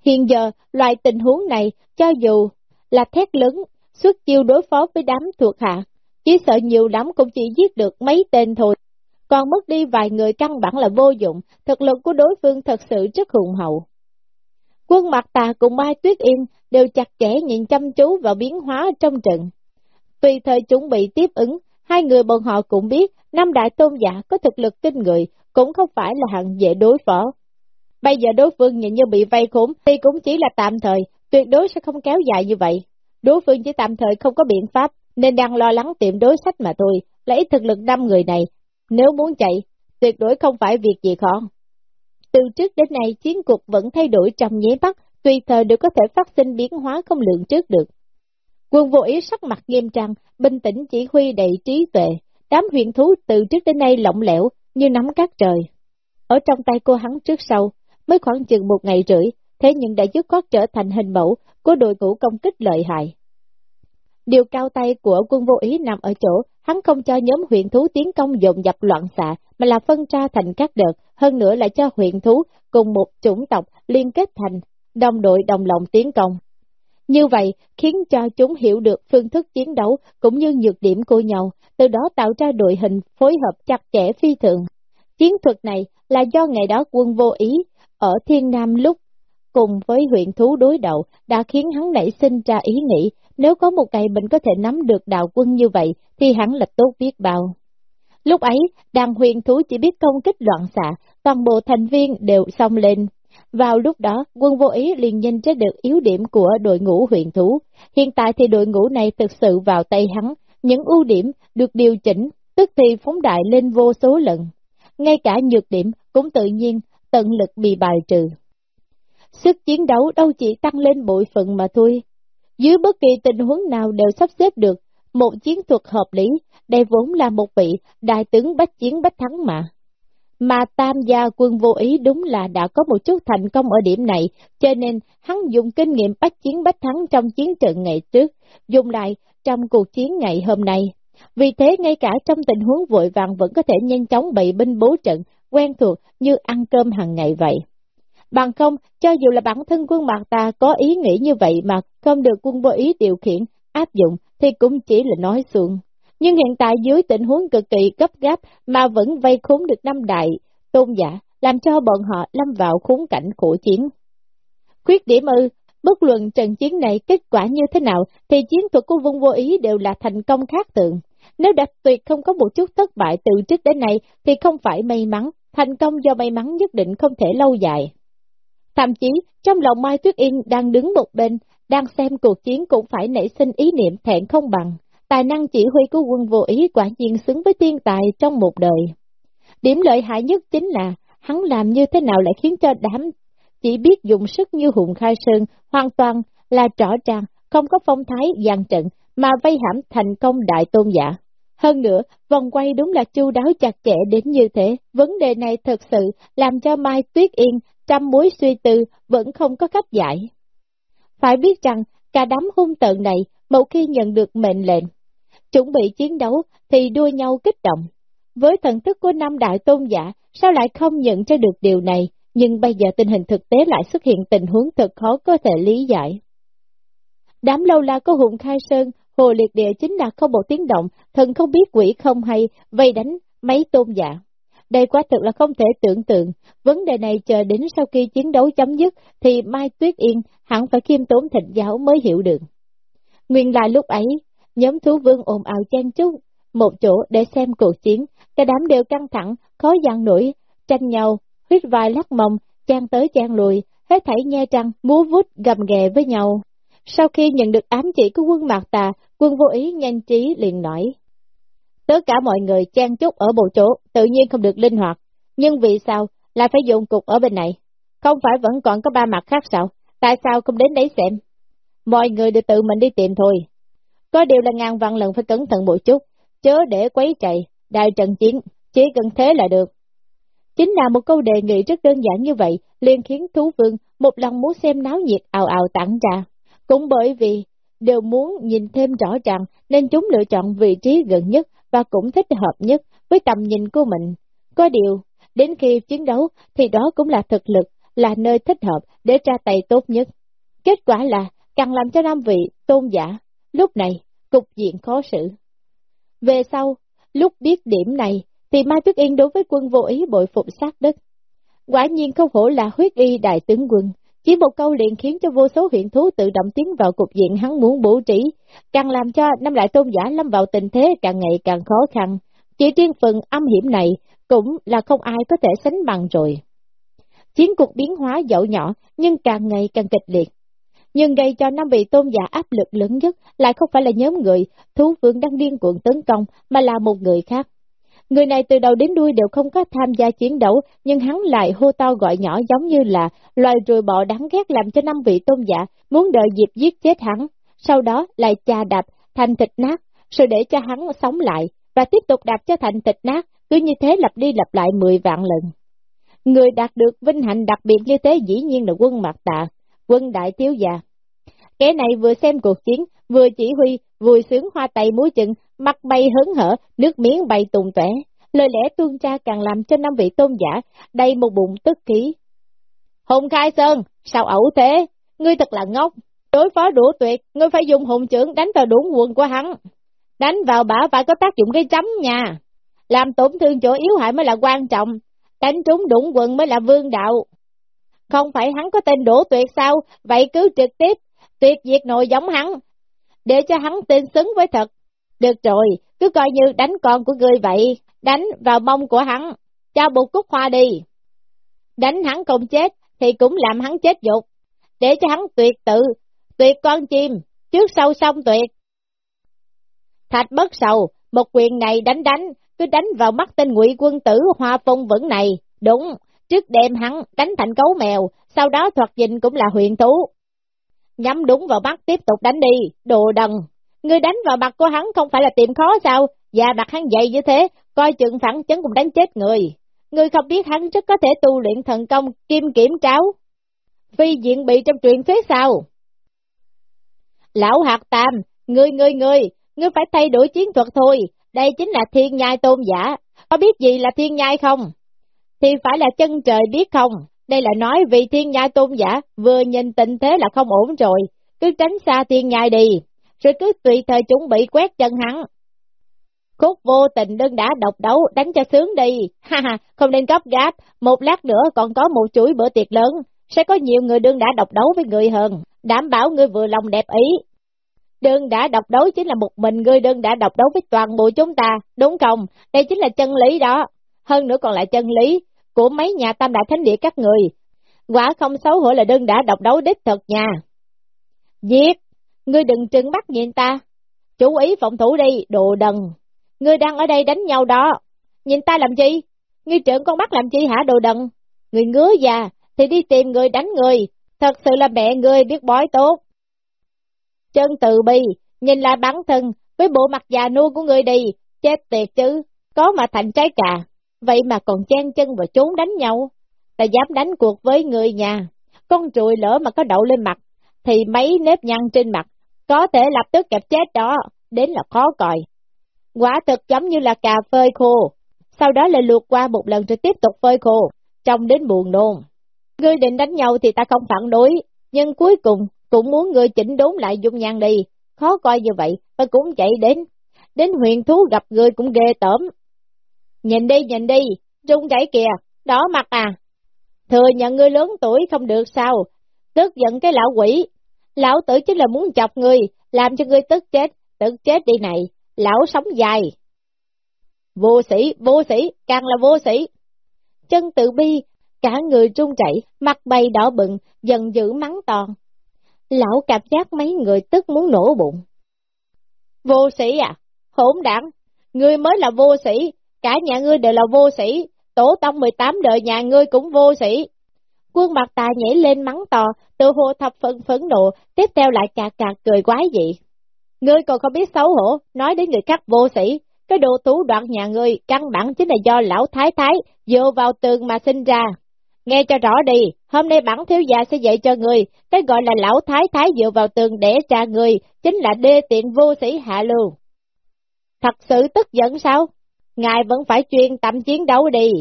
Hiện giờ, loại tình huống này, cho dù là thét lớn, xuất chiêu đối phó với đám thuộc hạ, chỉ sợ nhiều lắm cũng chỉ giết được mấy tên thôi. Còn mất đi vài người căn bản là vô dụng, thực lực của đối phương thật sự rất hùng hậu. Quân mặt tà cùng Mai Tuyết Yên đều chặt chẽ nhìn chăm chú vào biến hóa trong trận. Tùy thời chuẩn bị tiếp ứng, hai người bọn họ cũng biết năm đại tôn giả có thực lực kinh người, cũng không phải là hạng dễ đối phó. Bây giờ đối phương nhìn như bị vây khốn thì cũng chỉ là tạm thời, tuyệt đối sẽ không kéo dài như vậy. Đối phương chỉ tạm thời không có biện pháp, nên đang lo lắng tiệm đối sách mà thôi, lấy thực lực năm người này. Nếu muốn chạy, tuyệt đối không phải việc gì khó. Từ trước đến nay chiến cục vẫn thay đổi trong nháy mắt, tùy thời đều có thể phát sinh biến hóa không lượng trước được. Quân vô ý sắc mặt nghiêm trang, bình tĩnh chỉ huy đầy trí tuệ, đám huyền thú từ trước đến nay lỏng lẻo như nắm cát trời. Ở trong tay cô hắn trước sau, mới khoảng chừng một ngày rưỡi, thế nhưng đã dứt khoát trở thành hình mẫu của đội ngũ công kích lợi hại. Điều cao tay của quân vô ý nằm ở chỗ, hắn không cho nhóm huyện thú tiến công dồn dập loạn xạ, mà là phân ra thành các đợt, hơn nữa là cho huyện thú cùng một chủng tộc liên kết thành, đồng đội đồng lòng tiến công. Như vậy, khiến cho chúng hiểu được phương thức chiến đấu cũng như nhược điểm của nhau, từ đó tạo ra đội hình phối hợp chặt chẽ phi thường. Chiến thuật này là do ngày đó quân vô ý ở Thiên Nam lúc cùng với huyện thú đối đầu đã khiến hắn nảy sinh ra ý nghĩ nếu có một ngày mình có thể nắm được đạo quân như vậy thì hắn là tốt biết bao. Lúc ấy, đàn huyền thú chỉ biết công kích loạn xạ, toàn bộ thành viên đều xông lên. Vào lúc đó, quân vô ý liền nhìn ra được yếu điểm của đội ngũ huyền thú. Hiện tại thì đội ngũ này thực sự vào tay hắn, những ưu điểm được điều chỉnh, tức thì phóng đại lên vô số lần. Ngay cả nhược điểm cũng tự nhiên tận lực bị bài trừ. Sức chiến đấu đâu chỉ tăng lên bội phận mà thôi. Dưới bất kỳ tình huống nào đều sắp xếp được một chiến thuật hợp lý, đây vốn là một vị đại tướng bách chiến bách thắng mà. Mà tam gia quân vô ý đúng là đã có một chút thành công ở điểm này, cho nên hắn dùng kinh nghiệm bách chiến bách thắng trong chiến trận ngày trước, dùng lại trong cuộc chiến ngày hôm nay. Vì thế ngay cả trong tình huống vội vàng vẫn có thể nhanh chóng bị binh bố trận, quen thuộc như ăn cơm hàng ngày vậy. Bằng không, cho dù là bản thân quân Mạc ta có ý nghĩ như vậy mà không được quân vô ý điều khiển, áp dụng, thì cũng chỉ là nói xuồng. Nhưng hiện tại dưới tình huống cực kỳ cấp gáp mà vẫn vây khốn được năm đại, tôn giả, làm cho bọn họ lâm vào khốn cảnh khổ chiến. Khuyết điểm ư, bất luận trận chiến này kết quả như thế nào thì chiến thuật của vương vô ý đều là thành công khác tượng. Nếu đặc tuyệt không có một chút thất bại từ trước đến nay thì không phải may mắn, thành công do may mắn nhất định không thể lâu dài. Thậm chí, trong lòng Mai Tuyết Yên đang đứng một bên, đang xem cuộc chiến cũng phải nảy sinh ý niệm thẹn không bằng. Tài năng chỉ huy của quân vô ý quả nhiên xứng với thiên tài trong một đời. Điểm lợi hại nhất chính là, hắn làm như thế nào lại khiến cho đám chỉ biết dùng sức như hùng khai sơn, hoàn toàn là rõ ràng, không có phong thái dàn trận, mà vây hãm thành công đại tôn giả. Hơn nữa, vòng quay đúng là chu đáo chặt chẽ đến như thế, vấn đề này thật sự làm cho Mai Tuyết Yên trăm mối suy tư vẫn không có cách giải. Phải biết rằng, cả đám hung tợn này, một khi nhận được mệnh lệnh, chuẩn bị chiến đấu thì đua nhau kích động. Với thần thức của năm đại tôn giả, sao lại không nhận ra được điều này, nhưng bây giờ tình hình thực tế lại xuất hiện tình huống thật khó có thể lý giải. Đám lâu la có hùng khai sơn, hồ liệt địa chính là không một tiếng động, thần không biết quỷ không hay, vây đánh mấy tôn giả. Đây quá thực là không thể tưởng tượng, vấn đề này chờ đến sau khi chiến đấu chấm dứt thì Mai Tuyết Yên hẳn phải khiêm tốn thịnh giáo mới hiểu được. Nguyên là lúc ấy, nhóm thú vương ồn ào chen chúc, một chỗ để xem cuộc chiến, cả đám đều căng thẳng, khó dằn nổi, tranh nhau, huyết vai lắc mông, chan tới chan lùi, hết thảy nhe trăng, múa vút gầm ghè với nhau. Sau khi nhận được ám chỉ của quân Mạc Tà, quân vô ý nhanh trí liền nói. Tất cả mọi người chen chúc ở bộ chỗ, tự nhiên không được linh hoạt. Nhưng vì sao lại phải dùng cục ở bên này? Không phải vẫn còn có ba mặt khác sao? Tại sao không đến đấy xem? Mọi người đều tự mình đi tìm thôi. Có điều là ngàn vạn lần phải cẩn thận một chút, chớ để quấy chạy, đại trận chiến, chỉ cần thế là được. Chính là một câu đề nghị rất đơn giản như vậy, liền khiến thú vương một lòng muốn xem náo nhiệt ào ào tặng ra. Cũng bởi vì đều muốn nhìn thêm rõ ràng nên chúng lựa chọn vị trí gần nhất và cũng thích hợp nhất với tầm nhìn của mình. Có điều, đến khi chiến đấu thì đó cũng là thực lực, là nơi thích hợp để ra tay tốt nhất. Kết quả là càng làm cho nam vị tôn giả, lúc này cục diện khó xử. Về sau, lúc biết điểm này, thì Mai Tuyết Yên đối với quân vô ý bội phục sát đất. Quả nhiên không hổ là huyết y đại tướng quân, chỉ một câu liền khiến cho vô số huyện thú tự động tiến vào cục diện hắn muốn bố trí, càng làm cho năm đại tôn giả lâm vào tình thế càng ngày càng khó khăn. Chỉ riêng phần âm hiểm này cũng là không ai có thể sánh bằng rồi. Chiến cuộc biến hóa dẫu nhỏ nhưng càng ngày càng kịch liệt. Nhưng gây cho năm vị tôn giả áp lực lớn nhất lại không phải là nhóm người thú vương đang điên cuộn tấn công mà là một người khác. Người này từ đầu đến đuôi đều không có tham gia chiến đấu, nhưng hắn lại hô to gọi nhỏ giống như là loài ruồi bọ đáng ghét làm cho năm vị tôn giả muốn đợi dịp giết chết hắn, sau đó lại chà đạp thành thịt nát, rồi để cho hắn sống lại, và tiếp tục đạp cho thành thịt nát, cứ như thế lặp đi lặp lại 10 vạn lần. Người đạt được vinh hạnh đặc biệt như thế dĩ nhiên là quân mặt tạ, quân đại thiếu già. Kẻ này vừa xem cuộc chiến, vừa chỉ huy, vui sướng hoa tay múa chân, mặt bay hớn hở, nước miếng bay tùng tóe. Lời lẽ tuôn ra càng làm cho năm vị tôn giả đầy một bụng tức khí. Hùng Khai Sơn, sao ẩu thế? Ngươi thật là ngốc. Đối phó đủ tuyệt, ngươi phải dùng hùng trưởng đánh vào đúng quần của hắn. Đánh vào bả phải có tác dụng cái chấm nha. Làm tổn thương chỗ yếu hại mới là quan trọng. Đánh trúng đụng quần mới là vương đạo. Không phải hắn có tên đổ tuyệt sao? Vậy cứ trực tiếp, tuyệt diệt nội giống hắn. Để cho hắn tên xứng với thật. Được rồi, cứ coi như đánh con của ngươi vậy, đánh vào mông của hắn, cho một cúc hoa đi. Đánh hắn không chết, thì cũng làm hắn chết dục, để cho hắn tuyệt tự, tuyệt con chim, trước sau xong tuyệt. Thạch bất sầu, một quyền này đánh đánh, cứ đánh vào mắt tên ngụy quân tử hoa phong vững này. Đúng, trước đêm hắn đánh thành cấu mèo, sau đó thoạt nhìn cũng là huyền thú. Nhắm đúng vào mắt tiếp tục đánh đi, đồ đần. Ngươi đánh vào mặt của hắn không phải là tìm khó sao, và mặt hắn dày như thế, coi chừng phản chấn cũng đánh chết người. Ngươi không biết hắn rất có thể tu luyện thần công kim kiểm cáo. Phi diện bị trong truyền phía sao? Lão hạt tam, ngươi ngươi ngươi, ngươi phải thay đổi chiến thuật thôi, đây chính là thiên nhai tôn giả, có biết gì là thiên nhai không? Thì phải là chân trời biết không, đây là nói vì thiên nhai tôn giả vừa nhìn tình thế là không ổn rồi, cứ tránh xa thiên nhai đi, rồi cứ tùy thời chuẩn bị quét chân hắn. Khúc vô tình đơn đã độc đấu, đánh cho sướng đi, [laughs] ha ha, không nên gấp gáp, một lát nữa còn có một chuỗi bữa tiệc lớn, sẽ có nhiều người đương đã độc đấu với người hơn, đảm bảo người vừa lòng đẹp ý. Đơn đã độc đấu chính là một mình người đơn đã độc đấu với toàn bộ chúng ta, đúng không? Đây chính là chân lý đó. Hơn nữa còn là chân lý của mấy nhà tam đại thánh địa các người. Quả không xấu hổ là đơn đã độc đấu đích thật nha. diệp Ngươi đừng trừng mắt nhìn ta. Chú ý phòng thủ đi, đồ đần. Ngươi đang ở đây đánh nhau đó. Nhìn ta làm gì? Ngươi trợn con mắt làm chi hả đồ đần? Ngươi ngứa già, thì đi tìm người đánh người. Thật sự là mẹ ngươi biết bói tốt. Chân từ bi, nhìn lại bản thân, với bộ mặt già nua của ngươi đi, chết tiệt chứ, có mà thành trái cà, vậy mà còn chen chân và trốn đánh nhau. Ta dám đánh cuộc với người nhà, con trùi lỡ mà có đậu lên mặt, thì mấy nếp nhăn trên mặt, có thể lập tức kẹp chết đó, đến là khó coi. Quả thực giống như là cà phơi khô, sau đó lại luộc qua một lần rồi tiếp tục phơi khô, trông đến buồn nôn. Ngươi định đánh nhau thì ta không phản đối, nhưng cuối cùng cũng muốn ngươi chỉnh đốn lại dung nhan đi, khó coi như vậy, ta cũng chạy đến, đến huyền thú gặp ngươi cũng ghê tởm. Nhìn đi, nhìn đi, rung chảy kìa, đỏ mặt à. Thừa nhận ngươi lớn tuổi không được sao, tức giận cái lão quỷ. Lão tử chính là muốn chọc ngươi, làm cho ngươi tức chết, tức chết đi này, lão sống dài. Vô sĩ, vô sĩ, càng là vô sĩ. Chân tự bi, cả người trung chảy, mặt bay đỏ bừng, dần dữ mắng to. Lão cảm giác mấy người tức muốn nổ bụng. Vô sĩ à? Hỗn đảng, ngươi mới là vô sĩ, cả nhà ngươi đều là vô sĩ, tổ tông 18 đời nhà ngươi cũng vô sĩ. Quân mặt tà nhảy lên mắng to, tự hồ thập phân phấn nộ, tiếp theo lại cạc cạc cười quái dị. Ngươi còn không biết xấu hổ, nói đến người khác vô sĩ, cái đồ tú đoạn nhà ngươi căn bản chính là do lão thái thái dựa vào tường mà sinh ra. Nghe cho rõ đi, hôm nay bản thiếu gia sẽ dạy cho người, cái gọi là lão thái thái dựa vào tường để trả người, chính là đê tiện vô sĩ hạ lưu. Thật sự tức giận sao? Ngài vẫn phải chuyên tâm chiến đấu đi.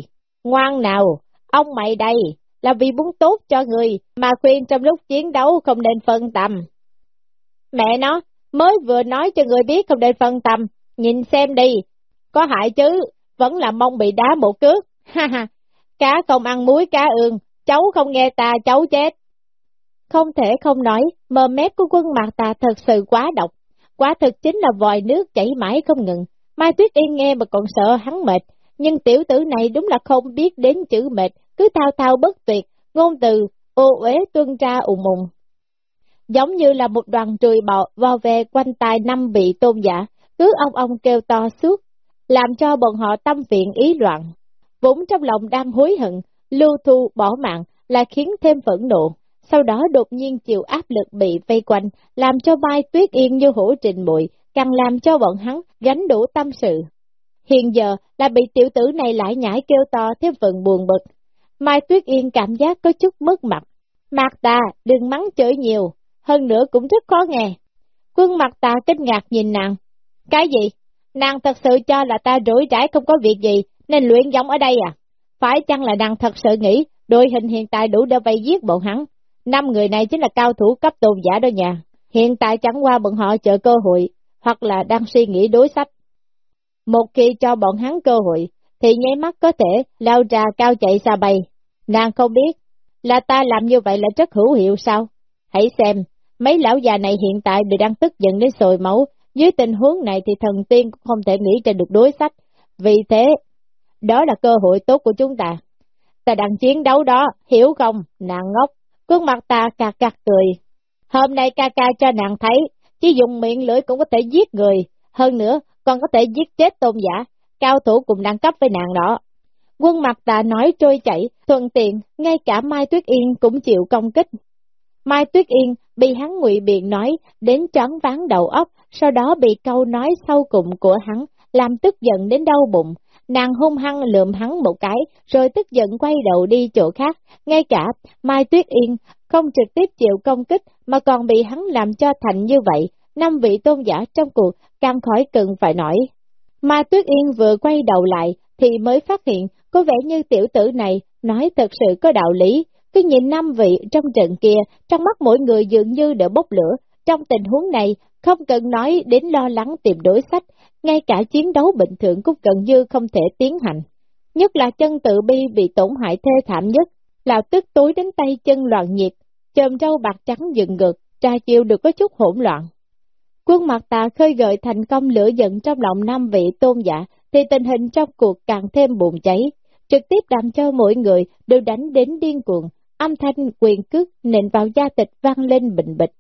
Ngoan nào, ông mày đây, là vì muốn tốt cho người, mà khuyên trong lúc chiến đấu không nên phân tâm. Mẹ nó, mới vừa nói cho người biết không nên phân tâm, nhìn xem đi, có hại chứ, vẫn là mong bị đá một cước, [laughs] ha ha, cá không ăn muối cá ương, cháu không nghe ta cháu chết. Không thể không nói, mờ mép của quân mạc tà thật sự quá độc, quả thực chính là vòi nước chảy mãi không ngừng. Mai Tuyết Yên nghe mà còn sợ hắn mệt, nhưng tiểu tử này đúng là không biết đến chữ mệt, cứ thao thao bất tuyệt, ngôn từ, ô uế tuân ra ủng ùng. Giống như là một đoàn trùi bọ vào về quanh tai năm bị tôn giả, cứ ông ông kêu to suốt, làm cho bọn họ tâm viện ý loạn. Vốn trong lòng đang hối hận, lưu thu bỏ mạng là khiến thêm phẫn nộ, sau đó đột nhiên chịu áp lực bị vây quanh, làm cho Mai Tuyết Yên như hổ trình bụi, càng làm cho bọn hắn gánh đủ tâm sự. Hiện giờ là bị tiểu tử này lại nhảy kêu to thêm phần buồn bực. Mai Tuyết Yên cảm giác có chút mất mặt. Mạc ta, đừng mắng chửi nhiều, hơn nữa cũng rất khó nghe. Quân mặt ta kinh ngạc nhìn nàng. Cái gì? Nàng thật sự cho là ta rủi rãi không có việc gì, nên luyện giống ở đây à? Phải chăng là nàng thật sự nghĩ đội hình hiện tại đủ để vây giết bọn hắn? Năm người này chính là cao thủ cấp tôn giả đó nhà. Hiện tại chẳng qua bọn họ chờ cơ hội, hoặc là đang suy nghĩ đối sách. Một khi cho bọn hắn cơ hội, thì nháy mắt có thể lao ra cao chạy xa bay. Nàng không biết, là ta làm như vậy là rất hữu hiệu sao? Hãy xem, mấy lão già này hiện tại đều đang tức giận đến sồi máu, dưới tình huống này thì thần tiên cũng không thể nghĩ ra được đối sách. Vì thế, đó là cơ hội tốt của chúng ta. Ta đang chiến đấu đó, hiểu không, nàng ngốc. Khuôn mặt ta cà cà cười. Hôm nay ca ca cho nàng thấy, chỉ dùng miệng lưỡi cũng có thể giết người. Hơn nữa, còn có thể giết chết tôn giả, cao thủ cùng đẳng cấp với nàng đó. Quân mặt tà nói trôi chảy, thuận tiện, ngay cả Mai Tuyết Yên cũng chịu công kích. Mai Tuyết Yên bị hắn ngụy biện nói đến choáng ván đầu óc, sau đó bị câu nói sau cùng của hắn, làm tức giận đến đau bụng. Nàng hung hăng lượm hắn một cái, rồi tức giận quay đầu đi chỗ khác. Ngay cả Mai Tuyết Yên không trực tiếp chịu công kích mà còn bị hắn làm cho thành như vậy. Năm vị tôn giả trong cuộc càng khỏi cần phải nói. Mà Tuyết Yên vừa quay đầu lại thì mới phát hiện có vẻ như tiểu tử này nói thật sự có đạo lý. Cứ nhìn năm vị trong trận kia, trong mắt mỗi người dường như đều bốc lửa. Trong tình huống này, không cần nói đến lo lắng tìm đối sách, ngay cả chiến đấu bình thường cũng gần như không thể tiến hành. Nhất là chân tự bi bị tổn hại thê thảm nhất, là tức tối đến tay chân loạn nhiệt chồm râu bạc trắng dựng ngược, tra chiêu được có chút hỗn loạn. Quân mặt tà khơi gợi thành công lửa giận trong lòng năm vị tôn giả, thì tình hình trong cuộc càng thêm bùng cháy, trực tiếp làm cho mỗi người đều đánh đến điên cuồng, âm thanh quyền cước nện vào da thịt vang lên bình bịch.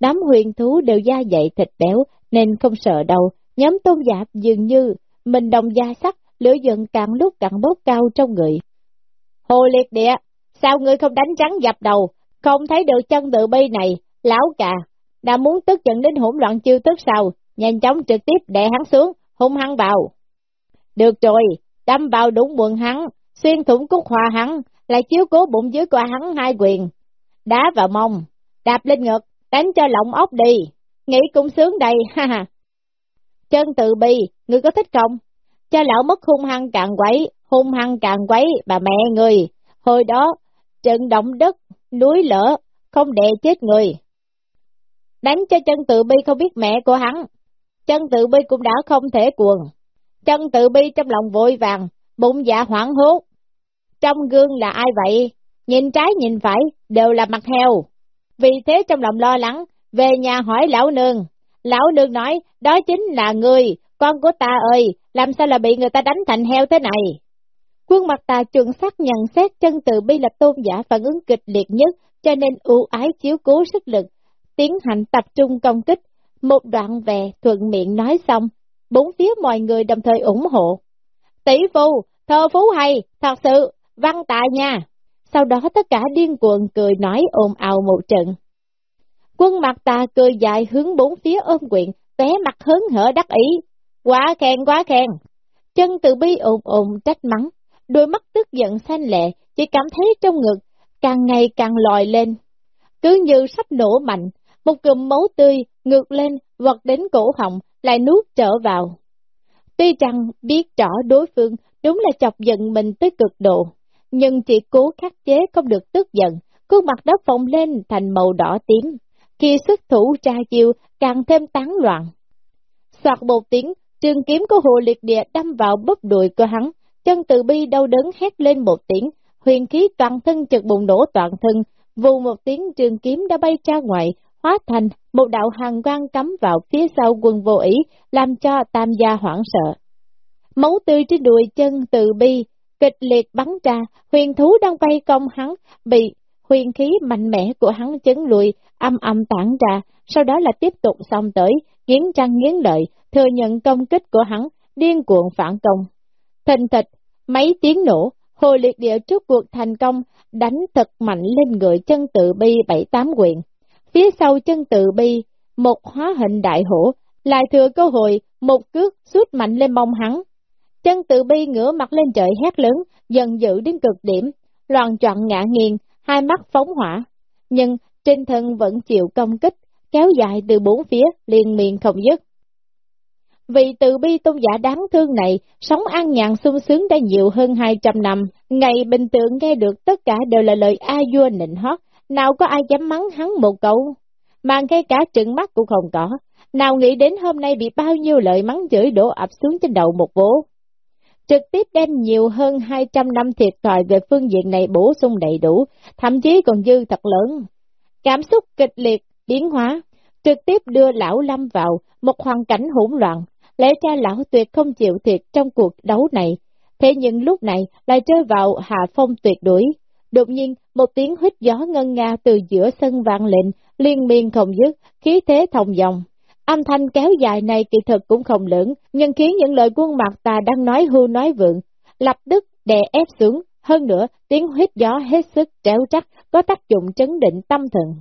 Đám huyền thú đều da dày thịt béo nên không sợ đâu, nhóm tôn giả dường như mình đồng da sắc, lửa giận càng lúc càng bốc cao trong người. Hồ liệt địa, sao ngươi không đánh trắng dập đầu, không thấy được chân tự bi này, lão cà, đã muốn tức giận đến hỗn loạn chiêu tức sao, nhanh chóng trực tiếp đè hắn xuống, hung hăng vào. Được rồi, đâm vào đúng quần hắn, xuyên thủng cúc hòa hắn, lại chiếu cố bụng dưới của hắn hai quyền. Đá vào mông, đạp lên ngực, đánh cho lỏng ốc đi, nghĩ cũng sướng đây, [laughs] ha ha. Chân tự bi, ngươi có thích không? Cho lão mất hung hăng càng quấy, hung hăng càng quấy, bà mẹ người. Hồi đó, trận động đất, núi lỡ không đè chết người. Đánh cho chân tự bi không biết mẹ của hắn. Chân tự bi cũng đã không thể cuồng. Chân tự bi trong lòng vội vàng, bụng dạ hoảng hốt. Trong gương là ai vậy? Nhìn trái nhìn phải, đều là mặt heo. Vì thế trong lòng lo lắng, về nhà hỏi lão nương. Lão nương nói, đó chính là người, con của ta ơi, làm sao là bị người ta đánh thành heo thế này? Quân mặt tà chuẩn sắc nhận xét chân tự bi là tôn giả phản ứng kịch liệt nhất, cho nên ưu ái chiếu cố sức lực, tiến hành tập trung công kích. Một đoạn về thuận miệng nói xong, bốn phía mọi người đồng thời ủng hộ. Tỷ phu, thơ phú hay, thật sự, văn tạ nha. Sau đó tất cả điên cuồng cười nói ồn ào một trận. Quân mặt tà cười dài hướng bốn phía ôm quyện, té mặt hớn hở đắc ý. Quá khen, quá khen. Chân từ bi ồn ồn trách mắng, đôi mắt tức giận xanh lệ, chỉ cảm thấy trong ngực càng ngày càng lòi lên. Cứ như sắp nổ mạnh, một cụm máu tươi ngược lên vọt đến cổ họng lại nuốt trở vào. Tuy rằng biết rõ đối phương đúng là chọc giận mình tới cực độ, nhưng chỉ cố khắc chế không được tức giận, khuôn mặt đó phồng lên thành màu đỏ tím, khi xuất thủ tra chiêu càng thêm tán loạn. Soạt một tiếng, trường kiếm của hồ liệt địa đâm vào bắp đùi của hắn, chân từ bi đau đớn hét lên một tiếng, huyền khí toàn thân chợt bùng nổ toàn thân, vù một tiếng trường kiếm đã bay ra ngoài, hóa thành một đạo hàng quang cắm vào phía sau quân vô ý, làm cho tam gia hoảng sợ. Máu tươi trên đùi chân từ bi, kịch liệt bắn ra, huyền thú đang bay công hắn, bị huyền khí mạnh mẽ của hắn chấn lùi, âm âm tản ra, sau đó là tiếp tục xong tới, nghiến răng nghiến lợi, thừa nhận công kích của hắn, điên cuồng phản công. Thình thịch, mấy tiếng nổ, hồ liệt địa trước cuộc thành công, đánh thật mạnh lên người chân tự bi bảy tám quyền. Phía sau chân tự bi, một hóa hình đại hổ, lại thừa cơ hội, một cước suốt mạnh lên mông hắn. Chân tự bi ngửa mặt lên trời hét lớn, dần dữ đến cực điểm, loàn trọn ngã nghiêng, hai mắt phóng hỏa. Nhưng trên thân vẫn chịu công kích, kéo dài từ bốn phía, liền miền không dứt. Vì từ bi tôn giả đáng thương này, sống an nhàn sung sướng đã nhiều hơn 200 năm, ngày bình thường nghe được tất cả đều là lời a vua nịnh hót, nào có ai dám mắng hắn một câu, mà ngay cả trừng mắt cũng không có, nào nghĩ đến hôm nay bị bao nhiêu lời mắng chửi đổ ập xuống trên đầu một vố. Trực tiếp đem nhiều hơn 200 năm thiệt thòi về phương diện này bổ sung đầy đủ, thậm chí còn dư thật lớn. Cảm xúc kịch liệt, biến hóa, trực tiếp đưa lão Lâm vào một hoàn cảnh hỗn loạn, lẽ ra lão tuyệt không chịu thiệt trong cuộc đấu này, thế nhưng lúc này lại rơi vào hạ phong tuyệt đuổi. Đột nhiên, một tiếng hít gió ngân nga từ giữa sân vang lên, liên miên không dứt, khí thế thông dòng. Âm thanh kéo dài này kỳ thực cũng không lớn, nhưng khiến những lời quân mặt ta đang nói hưu nói vượng, lập tức đè ép xuống, hơn nữa tiếng hít gió hết sức tréo trắc, có tác dụng chấn định tâm thần.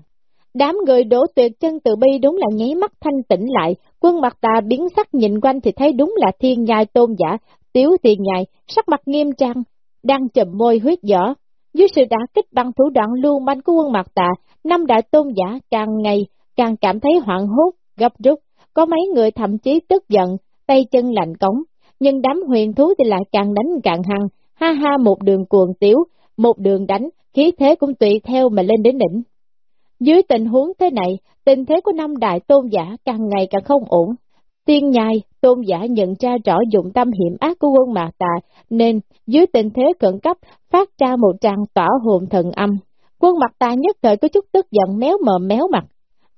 Đám người đổ tuyệt chân từ bi đúng là nháy mắt thanh tỉnh lại, quân mặt tà biến sắc nhìn quanh thì thấy đúng là thiên nhai tôn giả, tiếu thiên nhai, sắc mặt nghiêm trang, đang chầm môi huyết giỏ. Dưới sự đả kích bằng thủ đoạn lưu manh của quân mặt tà, năm đại tôn giả càng ngày càng cảm thấy hoảng hốt, gấp rút, có mấy người thậm chí tức giận, tay chân lạnh cống, nhưng đám huyền thú thì lại càng đánh càng hăng, ha ha một đường cuồng tiếu, một đường đánh, khí thế cũng tùy theo mà lên đến đỉnh. Dưới tình huống thế này, tình thế của năm đại tôn giả càng ngày càng không ổn. Tiên nhai, tôn giả nhận ra rõ dụng tâm hiểm ác của quân mạc tà, nên dưới tình thế cận cấp phát ra một tràng tỏa hồn thần âm. Quân mặt tà nhất thời có chút tức giận méo mờ méo mặt.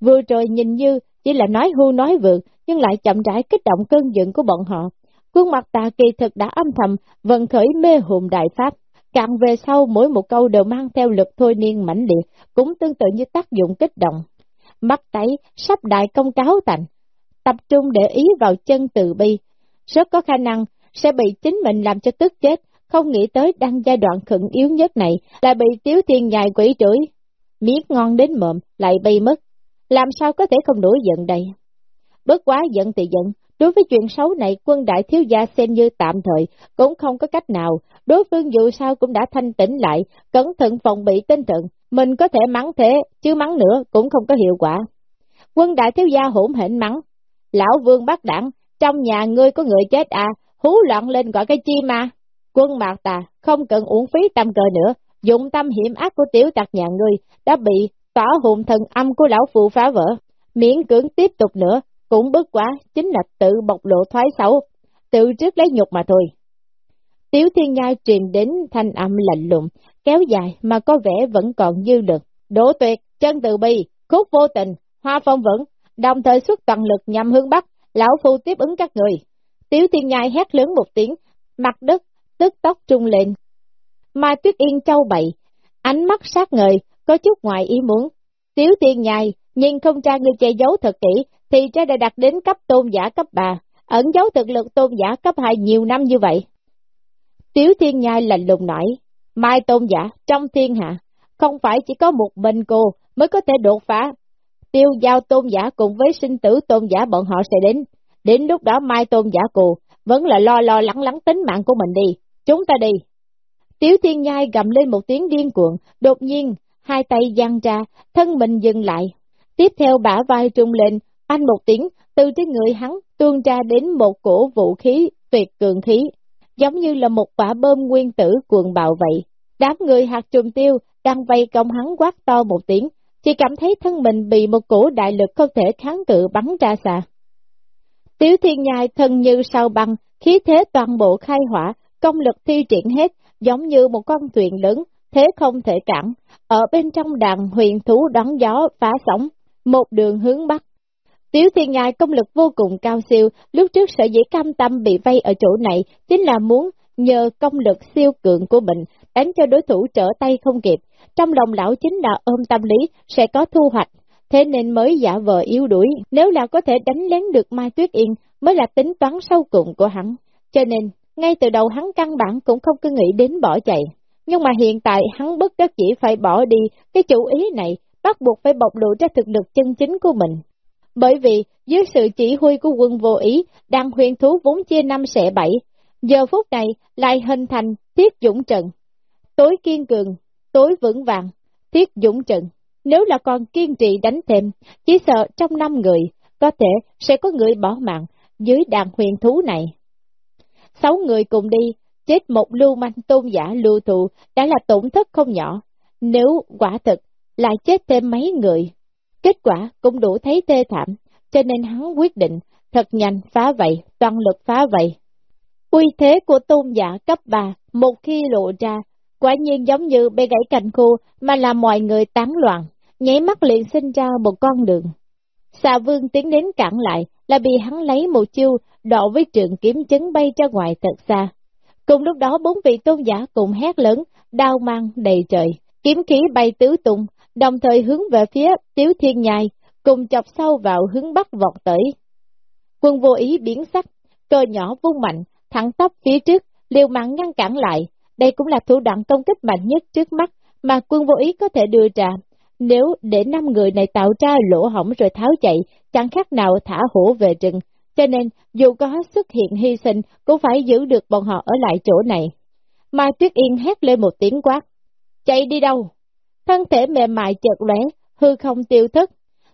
Vừa rồi nhìn như chỉ là nói hưu nói vượt, nhưng lại chậm rãi kích động cơn giận của bọn họ. Quân mặt tà kỳ thực đã âm thầm vận khởi mê hồn đại pháp. Càng về sau mỗi một câu đều mang theo lực thôi niên mãnh liệt, cũng tương tự như tác dụng kích động. Mắt tay sắp đại công cáo thành, tập trung để ý vào chân từ bi, rất có khả năng sẽ bị chính mình làm cho tức chết, không nghĩ tới đang giai đoạn khẩn yếu nhất này, lại bị tiếu thiên nhài quỷ chửi. Miết ngon đến mộm, lại bay mất, làm sao có thể không nổi giận đây? Bớt quá giận thì giận, đối với chuyện xấu này quân đại thiếu gia xem như tạm thời, cũng không có cách nào, đối phương dù sao cũng đã thanh tĩnh lại, cẩn thận phòng bị tinh thần, mình có thể mắng thế, chứ mắng nữa cũng không có hiệu quả. Quân đại thiếu gia hỗn hển mắng, lão vương bắt đảng, trong nhà ngươi có người chết à, hú loạn lên gọi cái chi mà. Quân mạc tà, không cần uổng phí tâm cờ nữa, dụng tâm hiểm ác của tiểu tặc nhà ngươi, đã bị tỏa hồn thần âm của lão phụ phá vỡ, miễn cưỡng tiếp tục nữa, cũng bất quá, chính là tự bộc lộ thoái xấu, tự trước lấy nhục mà thôi. Tiếu thiên nhai truyền đến thanh âm lạnh lùng, kéo dài mà có vẻ vẫn còn dư lực. Đỗ tuyệt, chân từ bi, khúc vô tình, hoa phong vững, đồng thời xuất toàn lực nhằm hướng Bắc, lão phu tiếp ứng các người. Tiếu thiên nhai hét lớn một tiếng, mặt đất, tức tóc trung lên. Mai tuyết yên châu bậy, ánh mắt sát ngời, có chút ngoài ý muốn. Tiếu thiên nhai, nhưng không tra người che giấu thật kỹ, thì ra đã đạt đến cấp tôn giả cấp 3, ẩn giấu thực lực tôn giả cấp 2 nhiều năm như vậy. Tiếu thiên nhai lạnh lùng nói, Mai tôn giả trong thiên hạ, không phải chỉ có một mình cô mới có thể đột phá. Tiêu giao tôn giả cùng với sinh tử tôn giả bọn họ sẽ đến. Đến lúc đó Mai tôn giả cô vẫn là lo lo lắng lắng tính mạng của mình đi. Chúng ta đi. Tiếu thiên nhai gầm lên một tiếng điên cuộn, đột nhiên, hai tay giăng ra, thân mình dừng lại. Tiếp theo bả vai trung lên, anh một tiếng, từ trên người hắn tuôn ra đến một cổ vũ khí tuyệt cường khí, giống như là một quả bơm nguyên tử cuồng bạo vậy. Đám người hạt trùm tiêu đang vây công hắn quát to một tiếng, chỉ cảm thấy thân mình bị một cổ đại lực không thể kháng cự bắn ra xa. Tiếu thiên nhai thân như sao băng, khí thế toàn bộ khai hỏa, công lực thi triển hết, giống như một con thuyền lớn, thế không thể cản. Ở bên trong đàn huyền thú đón gió phá sóng, một đường hướng bắc. Tiếu thiên nhai công lực vô cùng cao siêu, lúc trước sở dĩ cam tâm bị vây ở chỗ này, chính là muốn nhờ công lực siêu cường của mình, đánh cho đối thủ trở tay không kịp. Trong lòng lão chính là ôm tâm lý, sẽ có thu hoạch, thế nên mới giả vờ yếu đuổi. Nếu là có thể đánh lén được Mai Tuyết Yên, mới là tính toán sâu cùng của hắn. Cho nên, ngay từ đầu hắn căn bản cũng không cứ nghĩ đến bỏ chạy. Nhưng mà hiện tại hắn bất đắc chỉ phải bỏ đi cái chủ ý này, bắt buộc phải bộc lộ ra thực lực chân chính của mình. Bởi vì, dưới sự chỉ huy của quân vô ý, đang huyền thú vốn chia năm sẻ bảy, giờ phút này lại hình thành thiết dũng trận. Tối kiên cường, tối vững vàng, thiết dũng trận. Nếu là còn kiên trì đánh thêm, chỉ sợ trong năm người, có thể sẽ có người bỏ mạng dưới đàn huyền thú này. Sáu người cùng đi, chết một lưu manh tôn giả lưu thụ đã là tổn thất không nhỏ. Nếu quả thực lại chết thêm mấy người, kết quả cũng đủ thấy tê thảm, cho nên hắn quyết định thật nhanh phá vậy, toàn lực phá vậy. Uy thế của tôn giả cấp 3, một khi lộ ra, quả nhiên giống như bê gãy cành khô mà làm mọi người tán loạn, nháy mắt liền sinh ra một con đường. Xà vương tiến đến cản lại, là bị hắn lấy một chiêu đọ với trường kiếm chấn bay ra ngoài thật xa. Cùng lúc đó bốn vị tôn giả cùng hét lớn, đao mang đầy trời, kiếm khí bay tứ tung, đồng thời hướng về phía Tiếu Thiên Nhai, cùng chọc sâu vào hướng bắc vọt tới. Quân vô ý biến sắc, cơ nhỏ vung mạnh, thẳng tóc phía trước, liều mạng ngăn cản lại. Đây cũng là thủ đoạn công kích mạnh nhất trước mắt mà quân vô ý có thể đưa ra. Nếu để năm người này tạo ra lỗ hỏng rồi tháo chạy, chẳng khác nào thả hổ về rừng. Cho nên, dù có xuất hiện hy sinh, cũng phải giữ được bọn họ ở lại chỗ này. Mai Tuyết Yên hét lên một tiếng quát. Chạy đi đâu? Thân thể mềm mại chợt lóe, hư không tiêu thức.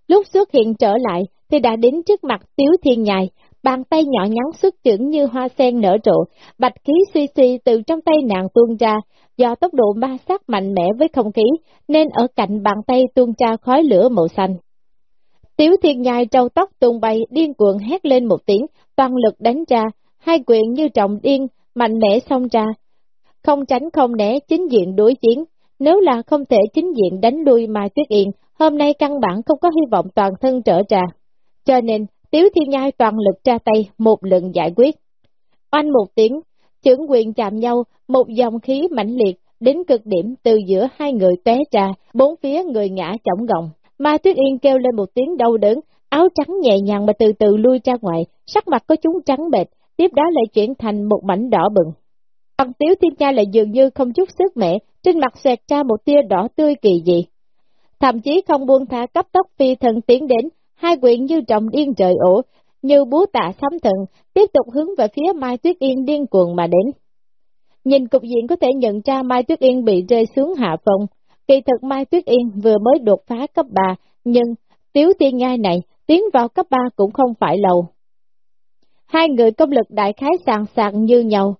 Lúc xuất hiện trở lại, thì đã đến trước mặt Tiếu Thiên Nhài, bàn tay nhỏ nhắn xuất trưởng như hoa sen nở rộ, bạch khí suy suy từ trong tay nàng tuôn ra, do tốc độ ma sát mạnh mẽ với không khí, nên ở cạnh bàn tay tuôn ra khói lửa màu xanh. Tiếu Thiên Nhài trâu tóc tung bay, điên cuồng hét lên một tiếng, toàn lực đánh ra, hai quyền như trọng điên, mạnh mẽ xông ra. Không tránh không né, chính diện đối chiến, nếu là không thể chính diện đánh lui Mai Tuyết Yên, hôm nay căn bản không có hy vọng toàn thân trở ra. Cho nên, Tiếu Thiên Nhai toàn lực ra tay, một lần giải quyết. Oanh một tiếng, trưởng quyền chạm nhau, một dòng khí mãnh liệt, đến cực điểm từ giữa hai người té ra, bốn phía người ngã chổng gọng. Mai Tuyết Yên kêu lên một tiếng đau đớn, áo trắng nhẹ nhàng mà từ từ lui ra ngoài, sắc mặt có chúng trắng bệt, tiếp đó lại chuyển thành một mảnh đỏ bừng. Còn Tiếu Thiên Nhai lại dường như không chút sức mẻ, trên mặt xẹt ra một tia đỏ tươi kỳ dị. Thậm chí không buông thả cấp tốc phi thần tiến đến, hai quyền như trọng điên trời ổ, như búa tạ sấm thần, tiếp tục hướng về phía Mai Tuyết Yên điên cuồng mà đến. Nhìn cục diện có thể nhận ra Mai Tuyết Yên bị rơi xuống hạ phong, kỳ thực Mai Tuyết Yên vừa mới đột phá cấp 3, nhưng Tiếu Tiên Ngai này tiến vào cấp 3 cũng không phải lâu. Hai người công lực đại khái sàng sàng như nhau,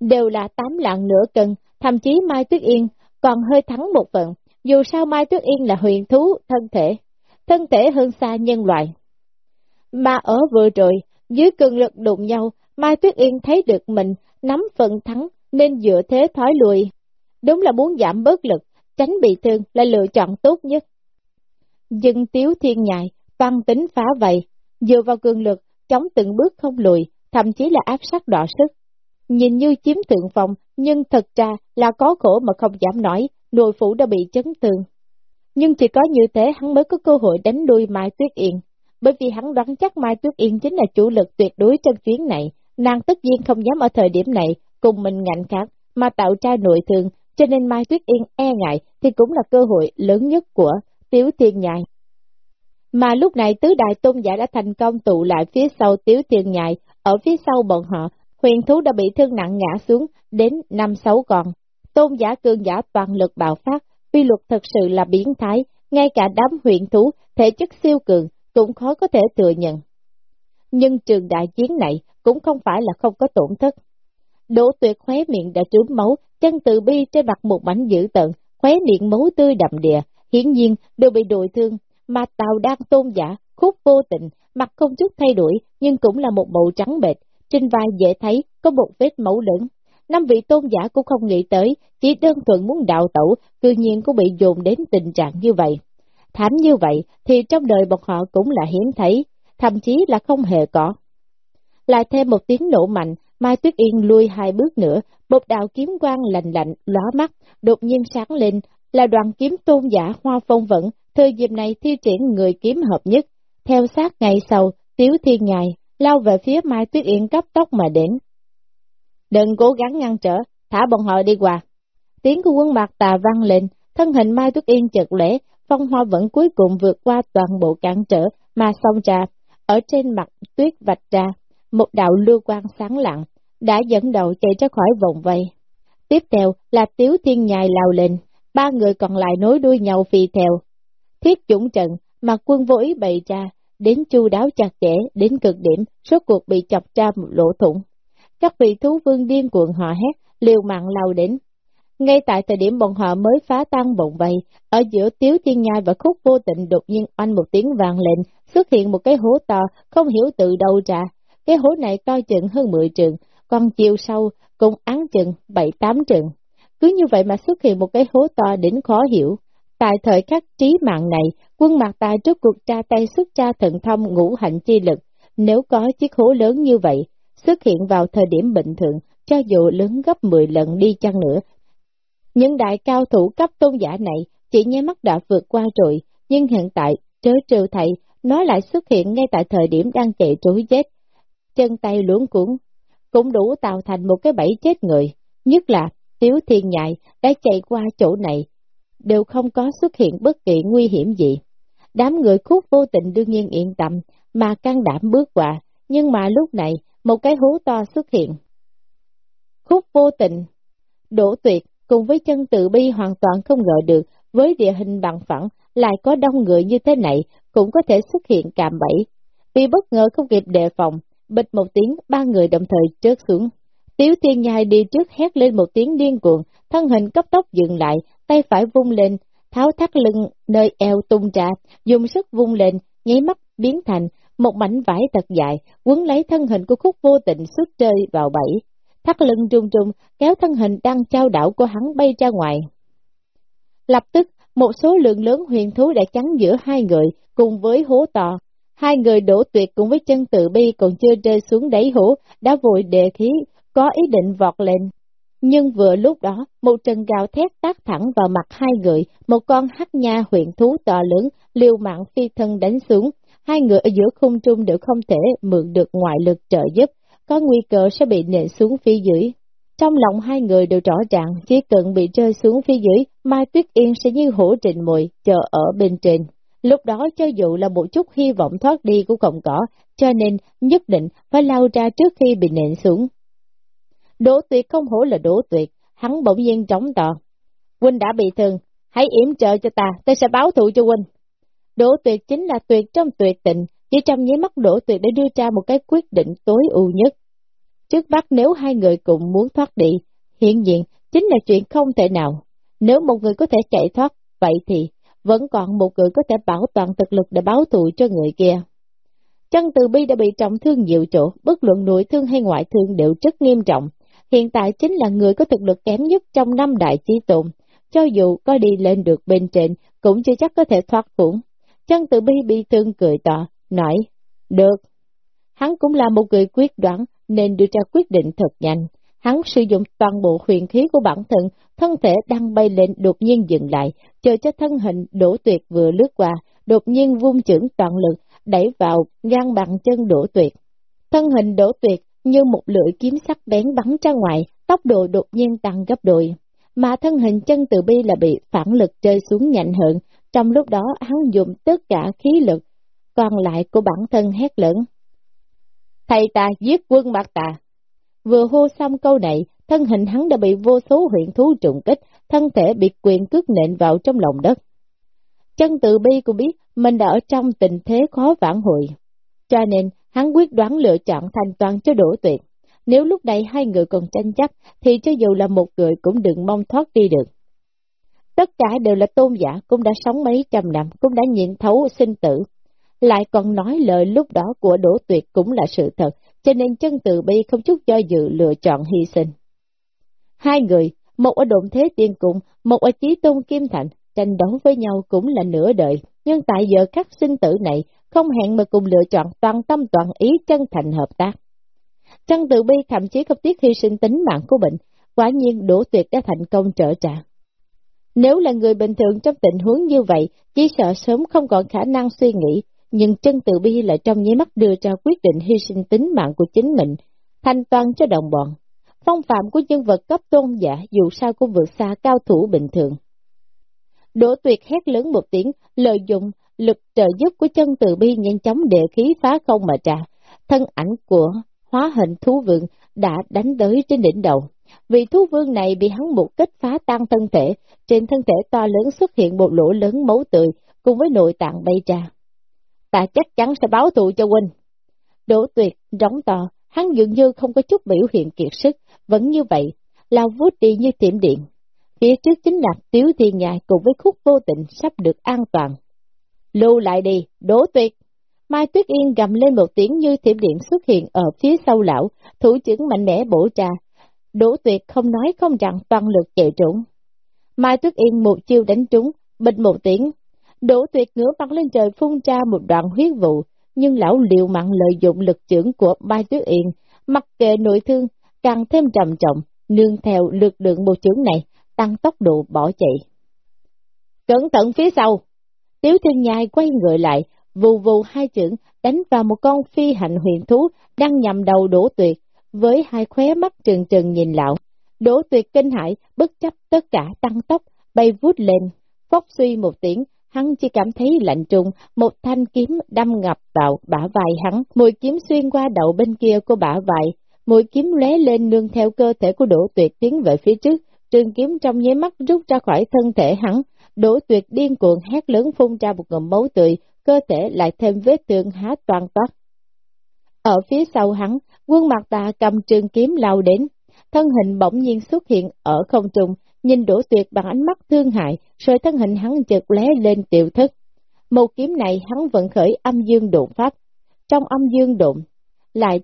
đều là tám lạng nửa cân, thậm chí Mai Tuyết Yên còn hơi thắng một phần, dù sao Mai Tuyết Yên là huyền thú thân thể, thân thể hơn xa nhân loại. Mà ở vừa rồi, dưới cường lực đụng nhau, Mai Tuyết Yên thấy được mình nắm phần thắng nên dựa thế thoái lùi. Đúng là muốn giảm bớt lực, tránh bị thương là lựa chọn tốt nhất. dừng tiếu thiên nhại, toan tính phá vậy, dựa vào cường lực, chống từng bước không lùi, thậm chí là áp sát đỏ sức. Nhìn như chiếm thượng phòng, nhưng thật ra là có khổ mà không dám nói, nội phủ đã bị chấn thương. Nhưng chỉ có như thế hắn mới có cơ hội đánh đuôi Mai Tuyết Yên, bởi vì hắn đoán chắc Mai Tuyết Yên chính là chủ lực tuyệt đối trong chuyến này, nàng tất nhiên không dám ở thời điểm này cùng mình ngạnh khác mà tạo ra nội thương, cho nên Mai Tuyết Yên e ngại thì cũng là cơ hội lớn nhất của Tiếu Thiên Nhai. Mà lúc này tứ đại tôn giả đã thành công tụ lại phía sau Tiếu Thiên Nhai, ở phía sau bọn họ, huyền thú đã bị thương nặng ngã xuống đến năm sáu con. Tôn giả cương giả toàn lực bạo phát, quy luật thật sự là biến thái, ngay cả đám Huyền thú, thể chất siêu cường, cũng khó có thể thừa nhận. Nhưng trường đại chiến này cũng không phải là không có tổn thất. Đỗ tuyệt khóe miệng đã trướng máu, chân tự bi trên mặt một mảnh dữ tận, khóe miệng máu tươi đậm đìa, hiển nhiên đều bị đội thương, mà tàu đang tôn giả, khúc vô tình, mặt không chút thay đổi, nhưng cũng là một màu trắng bệt, trên vai dễ thấy có một vết máu lớn, năm vị tôn giả cũng không nghĩ tới, chỉ đơn thuần muốn đạo tẩu, tự nhiên cũng bị dồn đến tình trạng như vậy. Thảm như vậy thì trong đời bọn họ cũng là hiếm thấy, thậm chí là không hề có. Lại thêm một tiếng nổ mạnh, Mai Tuyết Yên lui hai bước nữa, một đạo kiếm quang lạnh lạnh, lóa mắt, đột nhiên sáng lên, là đoàn kiếm tôn giả hoa phong vận, thời dịp này thi triển người kiếm hợp nhất. Theo sát ngày sau, Tiếu Thiên Ngài, lao về phía Mai Tuyết Yên cấp tốc mà đến, Đừng cố gắng ngăn trở, thả bọn họ đi qua. Tiếng của quân mặt tà vang lên, thân hình Mai Tuyết Yên chợt lẽ, phong hoa vẫn cuối cùng vượt qua toàn bộ cản trở mà xông ra. Ở trên mặt tuyết vạch ra, một đạo lưu quang sáng lặng, đã dẫn đầu chạy ra khỏi vòng vây. Tiếp theo là Tiếu Thiên Nhài lao lên, ba người còn lại nối đuôi nhau phi theo. Thiết chủng trận, mặt quân vô ý bày ra, đến chu đáo chặt chẽ, đến cực điểm, số cuộc bị chọc ra một lỗ thủng các vị thú vương điên cuồng họ hét, liều mạng lao đến. Ngay tại thời điểm bọn họ mới phá tan bụng vây, ở giữa Tiếu Thiên Nhai và Khúc Vô Tịnh đột nhiên oanh một tiếng vàng lên, xuất hiện một cái hố to, không hiểu từ đâu ra. Cái hố này to chừng hơn 10 trường, còn chiều sâu cũng án chừng 7-8 trường. Cứ như vậy mà xuất hiện một cái hố to đến khó hiểu. Tại thời khắc trí mạng này, quân mặt tài trước cuộc tra tay xuất tra thần thông ngũ hạnh chi lực. Nếu có chiếc hố lớn như vậy, xuất hiện vào thời điểm bình thường, cho dù lớn gấp 10 lần đi chăng nữa. Những đại cao thủ cấp tôn giả này chỉ nháy mắt đã vượt qua rồi, nhưng hiện tại, trớ trừ thầy, nó lại xuất hiện ngay tại thời điểm đang chạy trối chết. chân tay luống cuốn, cũng đủ tạo thành một cái bẫy chết người, nhất là Tiếu Thiên Nhại đã chạy qua chỗ này, đều không có xuất hiện bất kỳ nguy hiểm gì. Đám người khúc vô tình đương nhiên yên tâm, mà can đảm bước qua, nhưng mà lúc này, một cái hố to xuất hiện. Khúc vô tình, đổ tuyệt, cùng với chân tự bi hoàn toàn không ngờ được, với địa hình bằng phẳng, lại có đông người như thế này, cũng có thể xuất hiện cạm bẫy. Vì bất ngờ không kịp đề phòng, bịch một tiếng, ba người đồng thời trớt xuống. Tiếu tiên nhai đi trước hét lên một tiếng điên cuồng, thân hình cấp tốc dừng lại, tay phải vung lên, tháo thắt lưng nơi eo tung ra, dùng sức vung lên, nháy mắt biến thành một mảnh vải thật dài, quấn lấy thân hình của khúc vô tình xuất chơi vào bẫy. Thắt lưng trung trung, kéo thân hình đang trao đảo của hắn bay ra ngoài. Lập tức, một số lượng lớn huyền thú đã chắn giữa hai người, cùng với hố to. Hai người đổ tuyệt cùng với chân tự bi còn chưa rơi xuống đáy hố, đã vội đề khí, có ý định vọt lên. Nhưng vừa lúc đó, một trận gào thét tác thẳng vào mặt hai người, một con hắc nha huyện thú to lớn, liều mạng phi thân đánh xuống. Hai người ở giữa khung trung đều không thể mượn được ngoại lực trợ giúp, có nguy cơ sẽ bị nện xuống phía dưới. Trong lòng hai người đều rõ ràng, chỉ cần bị rơi xuống phía dưới, Mai Tuyết Yên sẽ như hổ trình mùi, chờ ở bên trên. Lúc đó cho dù là một chút hy vọng thoát đi của cọng cỏ, cho nên nhất định phải lao ra trước khi bị nện xuống. Đỗ tuyệt không hổ là đỗ tuyệt, hắn bỗng nhiên trống to. Huynh đã bị thương, hãy yểm trợ cho ta, ta sẽ báo thù cho Huynh. Đỗ tuyệt chính là tuyệt trong tuyệt tình, chỉ trong nháy mắt đỗ tuyệt để đưa ra một cái quyết định tối ưu nhất. Trước mắt nếu hai người cùng muốn thoát đi, hiện diện chính là chuyện không thể nào. Nếu một người có thể chạy thoát, vậy thì vẫn còn một người có thể bảo toàn thực lực để báo thù cho người kia. Chân từ bi đã bị trọng thương nhiều chỗ, bất luận nội thương hay ngoại thương đều rất nghiêm trọng. Hiện tại chính là người có thực lực kém nhất trong năm đại chi tụng. Cho dù có đi lên được bên trên, cũng chưa chắc có thể thoát khủng. Chân tự bi bị thương cười tỏ, nói, được. Hắn cũng là một người quyết đoán, nên đưa ra quyết định thật nhanh. Hắn sử dụng toàn bộ huyền khí của bản thân, thân thể đang bay lên đột nhiên dừng lại, chờ cho thân hình đổ tuyệt vừa lướt qua, đột nhiên vung trưởng toàn lực, đẩy vào ngang bằng chân đổ tuyệt. Thân hình đổ tuyệt như một lưỡi kiếm sắc bén bắn ra ngoài, tốc độ đột nhiên tăng gấp đôi. Mà thân hình chân từ bi là bị phản lực rơi xuống nhanh hơn, trong lúc đó hắn dùng tất cả khí lực, còn lại của bản thân hét lớn. Thầy ta giết quân bạc tà. Vừa hô xong câu này, thân hình hắn đã bị vô số huyện thú trùng kích, thân thể bị quyền cước nện vào trong lòng đất. Chân tự bi cũng biết mình đã ở trong tình thế khó vãn hồi. Cho nên, hắn quyết đoán lựa chọn thành toàn cho đổ tuyệt. Nếu lúc này hai người còn tranh chấp, thì cho dù là một người cũng đừng mong thoát đi được. Tất cả đều là tôn giả, cũng đã sống mấy trăm năm, cũng đã nhịn thấu sinh tử. Lại còn nói lời lúc đó của đổ tuyệt cũng là sự thật, cho nên chân từ bi không chút do dự lựa chọn hy sinh. Hai người, một ở độn thế tiên cung, một ở chí tôn kim thành, tranh đấu với nhau cũng là nửa đời, nhưng tại giờ các sinh tử này không hẹn mà cùng lựa chọn toàn tâm toàn ý chân thành hợp tác. Chân tự bi thậm chí không tiếc hy sinh tính mạng của bệnh, quả nhiên đổ tuyệt đã thành công trở trả. Nếu là người bình thường trong tình huống như vậy, chỉ sợ sớm không còn khả năng suy nghĩ, nhưng chân tự bi lại trong nháy mắt đưa ra quyết định hy sinh tính mạng của chính mình, thanh toàn cho đồng bọn. Phong phạm của nhân vật cấp tôn giả dù sao cũng vượt xa cao thủ bình thường. Đỗ tuyệt hét lớn một tiếng, lợi dụng lực trợ giúp của chân từ bi nhanh chóng địa khí phá không mà trả. Thân ảnh của hóa hình thú vương đã đánh tới trên đỉnh đầu. Vì thú vương này bị hắn một kích phá tan thân thể, trên thân thể to lớn xuất hiện một lỗ lớn máu tươi cùng với nội tạng bay ra. Ta chắc chắn sẽ báo thù cho huynh. Đỗ tuyệt, rống to, hắn dường như không có chút biểu hiện kiệt sức, vẫn như vậy, lao vút đi như tiệm điện. Phía trước chính là tiếu thiên nhai cùng với khúc vô tình sắp được an toàn. Lưu lại đi, đố tuyệt. Mai Tuyết Yên gầm lên một tiếng như thiểm điện xuất hiện ở phía sau lão, thủ chứng mạnh mẽ bổ trà. Đỗ tuyệt không nói không rằng toàn lực chạy trúng. Mai Tuyết Yên một chiêu đánh trúng, bịch một tiếng. Đỗ tuyệt ngửa mặt lên trời phun ra một đoạn huyết vụ, nhưng lão liều mạng lợi dụng lực trưởng của Mai Tuyết Yên, mặc kệ nội thương, càng thêm trầm trọng, nương theo lực lượng bộ trưởng này, tăng tốc độ bỏ chạy. Cẩn thận phía sau! Tiếu thiên nhai quay người lại, vù vù hai chưởng đánh vào một con phi hạnh huyền thú đang nhằm đầu đổ tuyệt, với hai khóe mắt trừng trừng nhìn lão. Đỗ tuyệt kinh hãi, bất chấp tất cả tăng tốc, bay vút lên, phóc suy một tiếng, hắn chỉ cảm thấy lạnh trùng, một thanh kiếm đâm ngập vào bả vai hắn, mùi kiếm xuyên qua đầu bên kia của bả vai, mũi kiếm lóe lên nương theo cơ thể của Đỗ Tuyệt tiến về phía trước, trường kiếm trong nháy mắt rút ra khỏi thân thể hắn, Đỗ Tuyệt điên cuồng hét lớn phun ra một ngụm máu tươi, cơ thể lại thêm vết thương há toàn toát. Ở phía sau hắn, quân mặt tà cầm trường kiếm lao đến, thân hình bỗng nhiên xuất hiện ở không trung, nhìn Đỗ Tuyệt bằng ánh mắt thương hại, rồi thân hình hắn chợt lé lên tiểu thức. Một kiếm này hắn vẫn khởi âm dương độn pháp, trong âm dương độn, lại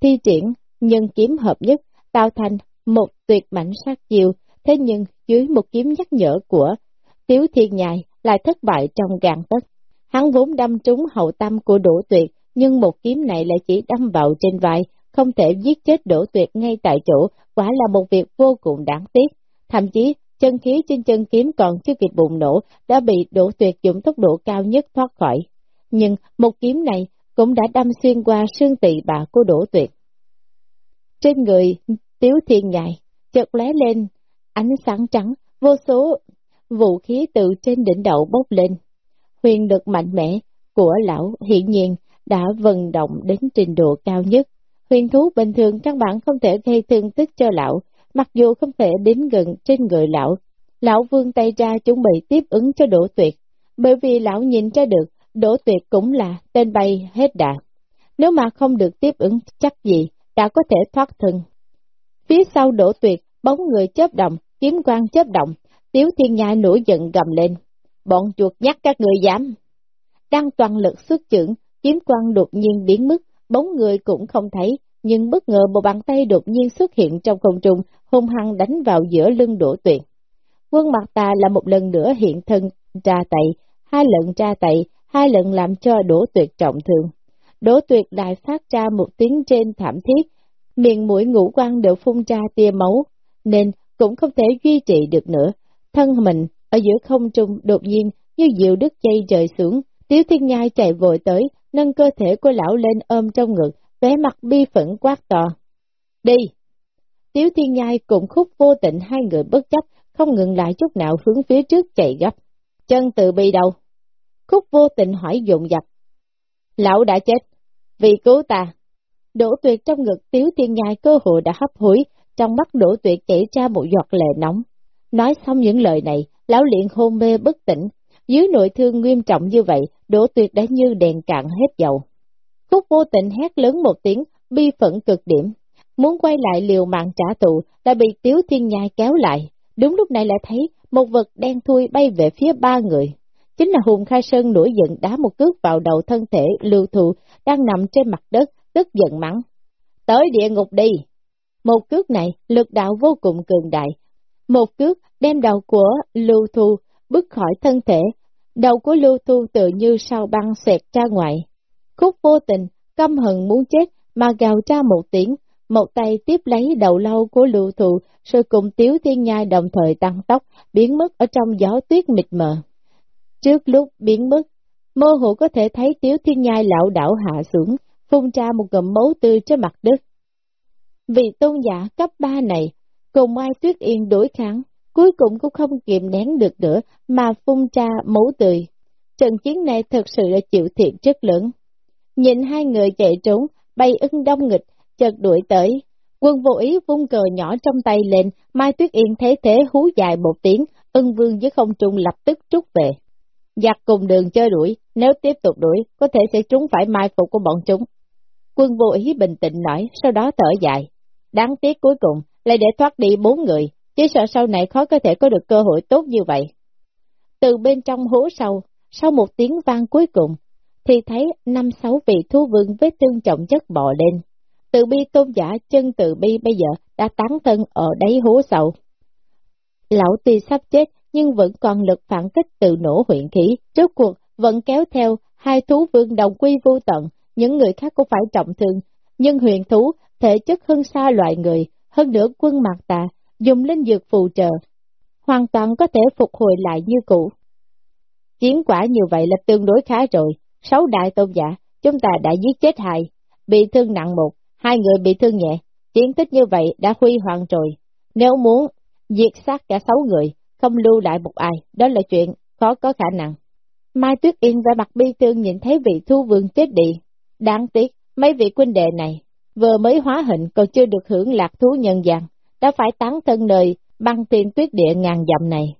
thi triển nhân kiếm hợp nhất, tạo thành một tuyệt mảnh sát chiều, thế nhưng dưới một kiếm nhắc nhở của Tiếu Thiên Nhài lại thất bại trong gàn tất. Hắn vốn đâm trúng hậu tâm của Đỗ Tuyệt, nhưng một kiếm này lại chỉ đâm vào trên vai, không thể giết chết Đỗ Tuyệt ngay tại chỗ, quả là một việc vô cùng đáng tiếc. Thậm chí, chân khí trên chân kiếm còn chưa kịp bùng nổ, đã bị Đỗ Tuyệt dùng tốc độ cao nhất thoát khỏi. Nhưng một kiếm này cũng đã đâm xuyên qua xương tỳ bà của Đỗ Tuyệt. Trên người Tiếu Thiên Nhài, chợt lóe lên, ánh sáng trắng, vô số vũ khí từ trên đỉnh đầu bốc lên. Huyền lực mạnh mẽ của lão hiện nhiên đã vận động đến trình độ cao nhất. Huyền thú bình thường căn bản không thể gây thương tích cho lão, mặc dù không thể đến gần trên người lão. Lão vương tay ra chuẩn bị tiếp ứng cho đổ tuyệt, bởi vì lão nhìn ra được đổ tuyệt cũng là tên bay hết đà. Nếu mà không được tiếp ứng chắc gì, đã có thể thoát thân. Phía sau đổ tuyệt, bóng người chớp động, kiếm quang chớp động, tiếu thiên nhai nổi giận gầm lên. Bọn chuột nhắc các người dám. Đang toàn lực xuất trưởng, kiếm quang đột nhiên biến mất, bóng người cũng không thấy, nhưng bất ngờ một bàn tay đột nhiên xuất hiện trong không trung, hung hăng đánh vào giữa lưng đổ tuyệt. Quân mặt ta là một lần nữa hiện thân tra tay, hai lần tra tay, hai lần làm cho đổ tuyệt trọng thương. đổ tuyệt đại phát ra một tiếng trên thảm thiết, miệng mũi ngũ quan đều phun ra tia máu, nên cũng không thể duy trì được nữa. Thân mình ở giữa không trung đột nhiên như diệu đứt dây rời xuống, Tiếu Thiên Nhai chạy vội tới, nâng cơ thể của lão lên ôm trong ngực, vẻ mặt bi phẫn quát to. Đi! Tiếu Thiên Nhai cùng khúc vô tịnh hai người bất chấp, không ngừng lại chút nào hướng phía trước chạy gấp. Chân từ bi đâu? Khúc vô tịnh hỏi dụng dập. Lão đã chết, vì cứu ta. Đỗ tuyệt trong ngực Tiếu Thiên Nhai cơ hội đã hấp hối, trong mắt đỗ tuyệt chảy ra một giọt lệ nóng. Nói xong những lời này, lão liền hôn mê bất tỉnh, dưới nội thương nghiêm trọng như vậy, đổ tuyệt đã như đèn cạn hết dầu. Khúc vô tình hét lớn một tiếng, bi phẫn cực điểm. Muốn quay lại liều mạng trả thù, đã bị Tiếu Thiên Nhai kéo lại. Đúng lúc này lại thấy một vật đen thui bay về phía ba người. Chính là Hùng Khai Sơn nổi giận đá một cước vào đầu thân thể lưu thụ đang nằm trên mặt đất, tức giận mắng. Tới địa ngục đi! Một cước này lực đạo vô cùng cường đại. Một cước đem đầu của lưu thu bước khỏi thân thể, đầu của lưu thu tự như sao băng xẹt ra ngoài. Khúc vô tình, căm hận muốn chết mà gào ra một tiếng, một tay tiếp lấy đầu lâu của lưu thu rồi cùng tiếu thiên nhai đồng thời tăng tốc, biến mất ở trong gió tuyết mịt mờ. Trước lúc biến mất, mơ hồ có thể thấy tiếu thiên nhai lão đảo hạ xuống, phun ra một gầm máu tươi trên mặt đất. Vị tôn giả cấp 3 này, cùng Mai Tuyết Yên đối kháng, cuối cùng cũng không kiềm nén được nữa mà phun ra máu tươi. Trận chiến này thật sự là chịu thiệt rất lớn. Nhìn hai người chạy trốn, bay ưng đông nghịch, chợt đuổi tới. Quân vô ý vung cờ nhỏ trong tay lên, Mai Tuyết Yên thấy thế hú dài một tiếng, ưng vương với không trung lập tức trút về. Giặc cùng đường chơi đuổi, nếu tiếp tục đuổi, có thể sẽ trúng phải mai phục của bọn chúng. Quân vô ý bình tĩnh nói, sau đó thở dài. Đáng tiếc cuối cùng, lại để thoát đi bốn người, chỉ sợ sau này khó có thể có được cơ hội tốt như vậy. Từ bên trong hố sâu, sau một tiếng vang cuối cùng, thì thấy năm sáu vị thú vương vết thương trọng chất bò lên. Từ bi tôn giả chân từ bi bây giờ đã tán thân ở đáy hố sâu. Lão tuy sắp chết nhưng vẫn còn lực phản kích từ nổ huyện khí, trước cuộc vẫn kéo theo hai thú vương đồng quy vô tận, những người khác cũng phải trọng thương, nhưng huyền thú thể chất hơn xa loại người, hơn nữa quân mạc tà, dùng linh dược phù trợ, hoàn toàn có thể phục hồi lại như cũ. Chiến quả như vậy là tương đối khá rồi, sáu đại tôn giả, chúng ta đã giết chết hai, bị thương nặng một, hai người bị thương nhẹ, chiến tích như vậy đã huy hoàng rồi. Nếu muốn diệt sát cả sáu người, không lưu lại một ai, đó là chuyện khó có khả năng. Mai Tuyết Yên và mặt bi thương nhìn thấy vị thu vương chết đi. Đáng tiếc, mấy vị quân đệ này, vừa mới hóa hình còn chưa được hưởng lạc thú nhân gian, đã phải tán thân nơi băng tiên tuyết địa ngàn dặm này.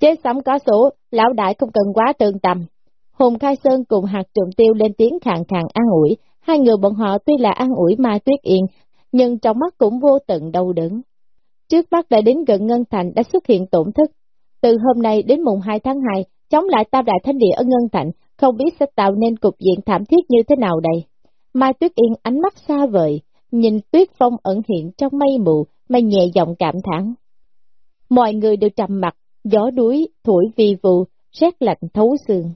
Chế sắm có số, lão đại không cần quá tương tâm. Hùng Khai Sơn cùng hạt trụng tiêu lên tiếng khàn khàn an ủi, hai người bọn họ tuy là an ủi Mai Tuyết Yên, nhưng trong mắt cũng vô tận đau đớn. Trước mắt đã đến gần Ngân Thành đã xuất hiện tổn thức. Từ hôm nay đến mùng 2 tháng 2, chống lại tam đại thánh địa ở Ngân Thành, không biết sẽ tạo nên cục diện thảm thiết như thế nào đây. Mai Tuyết Yên ánh mắt xa vời, nhìn tuyết phong ẩn hiện trong mây mù, mà nhẹ giọng cảm thán. Mọi người đều trầm mặt, gió đuối, thổi vi vụ, rét lạnh thấu xương.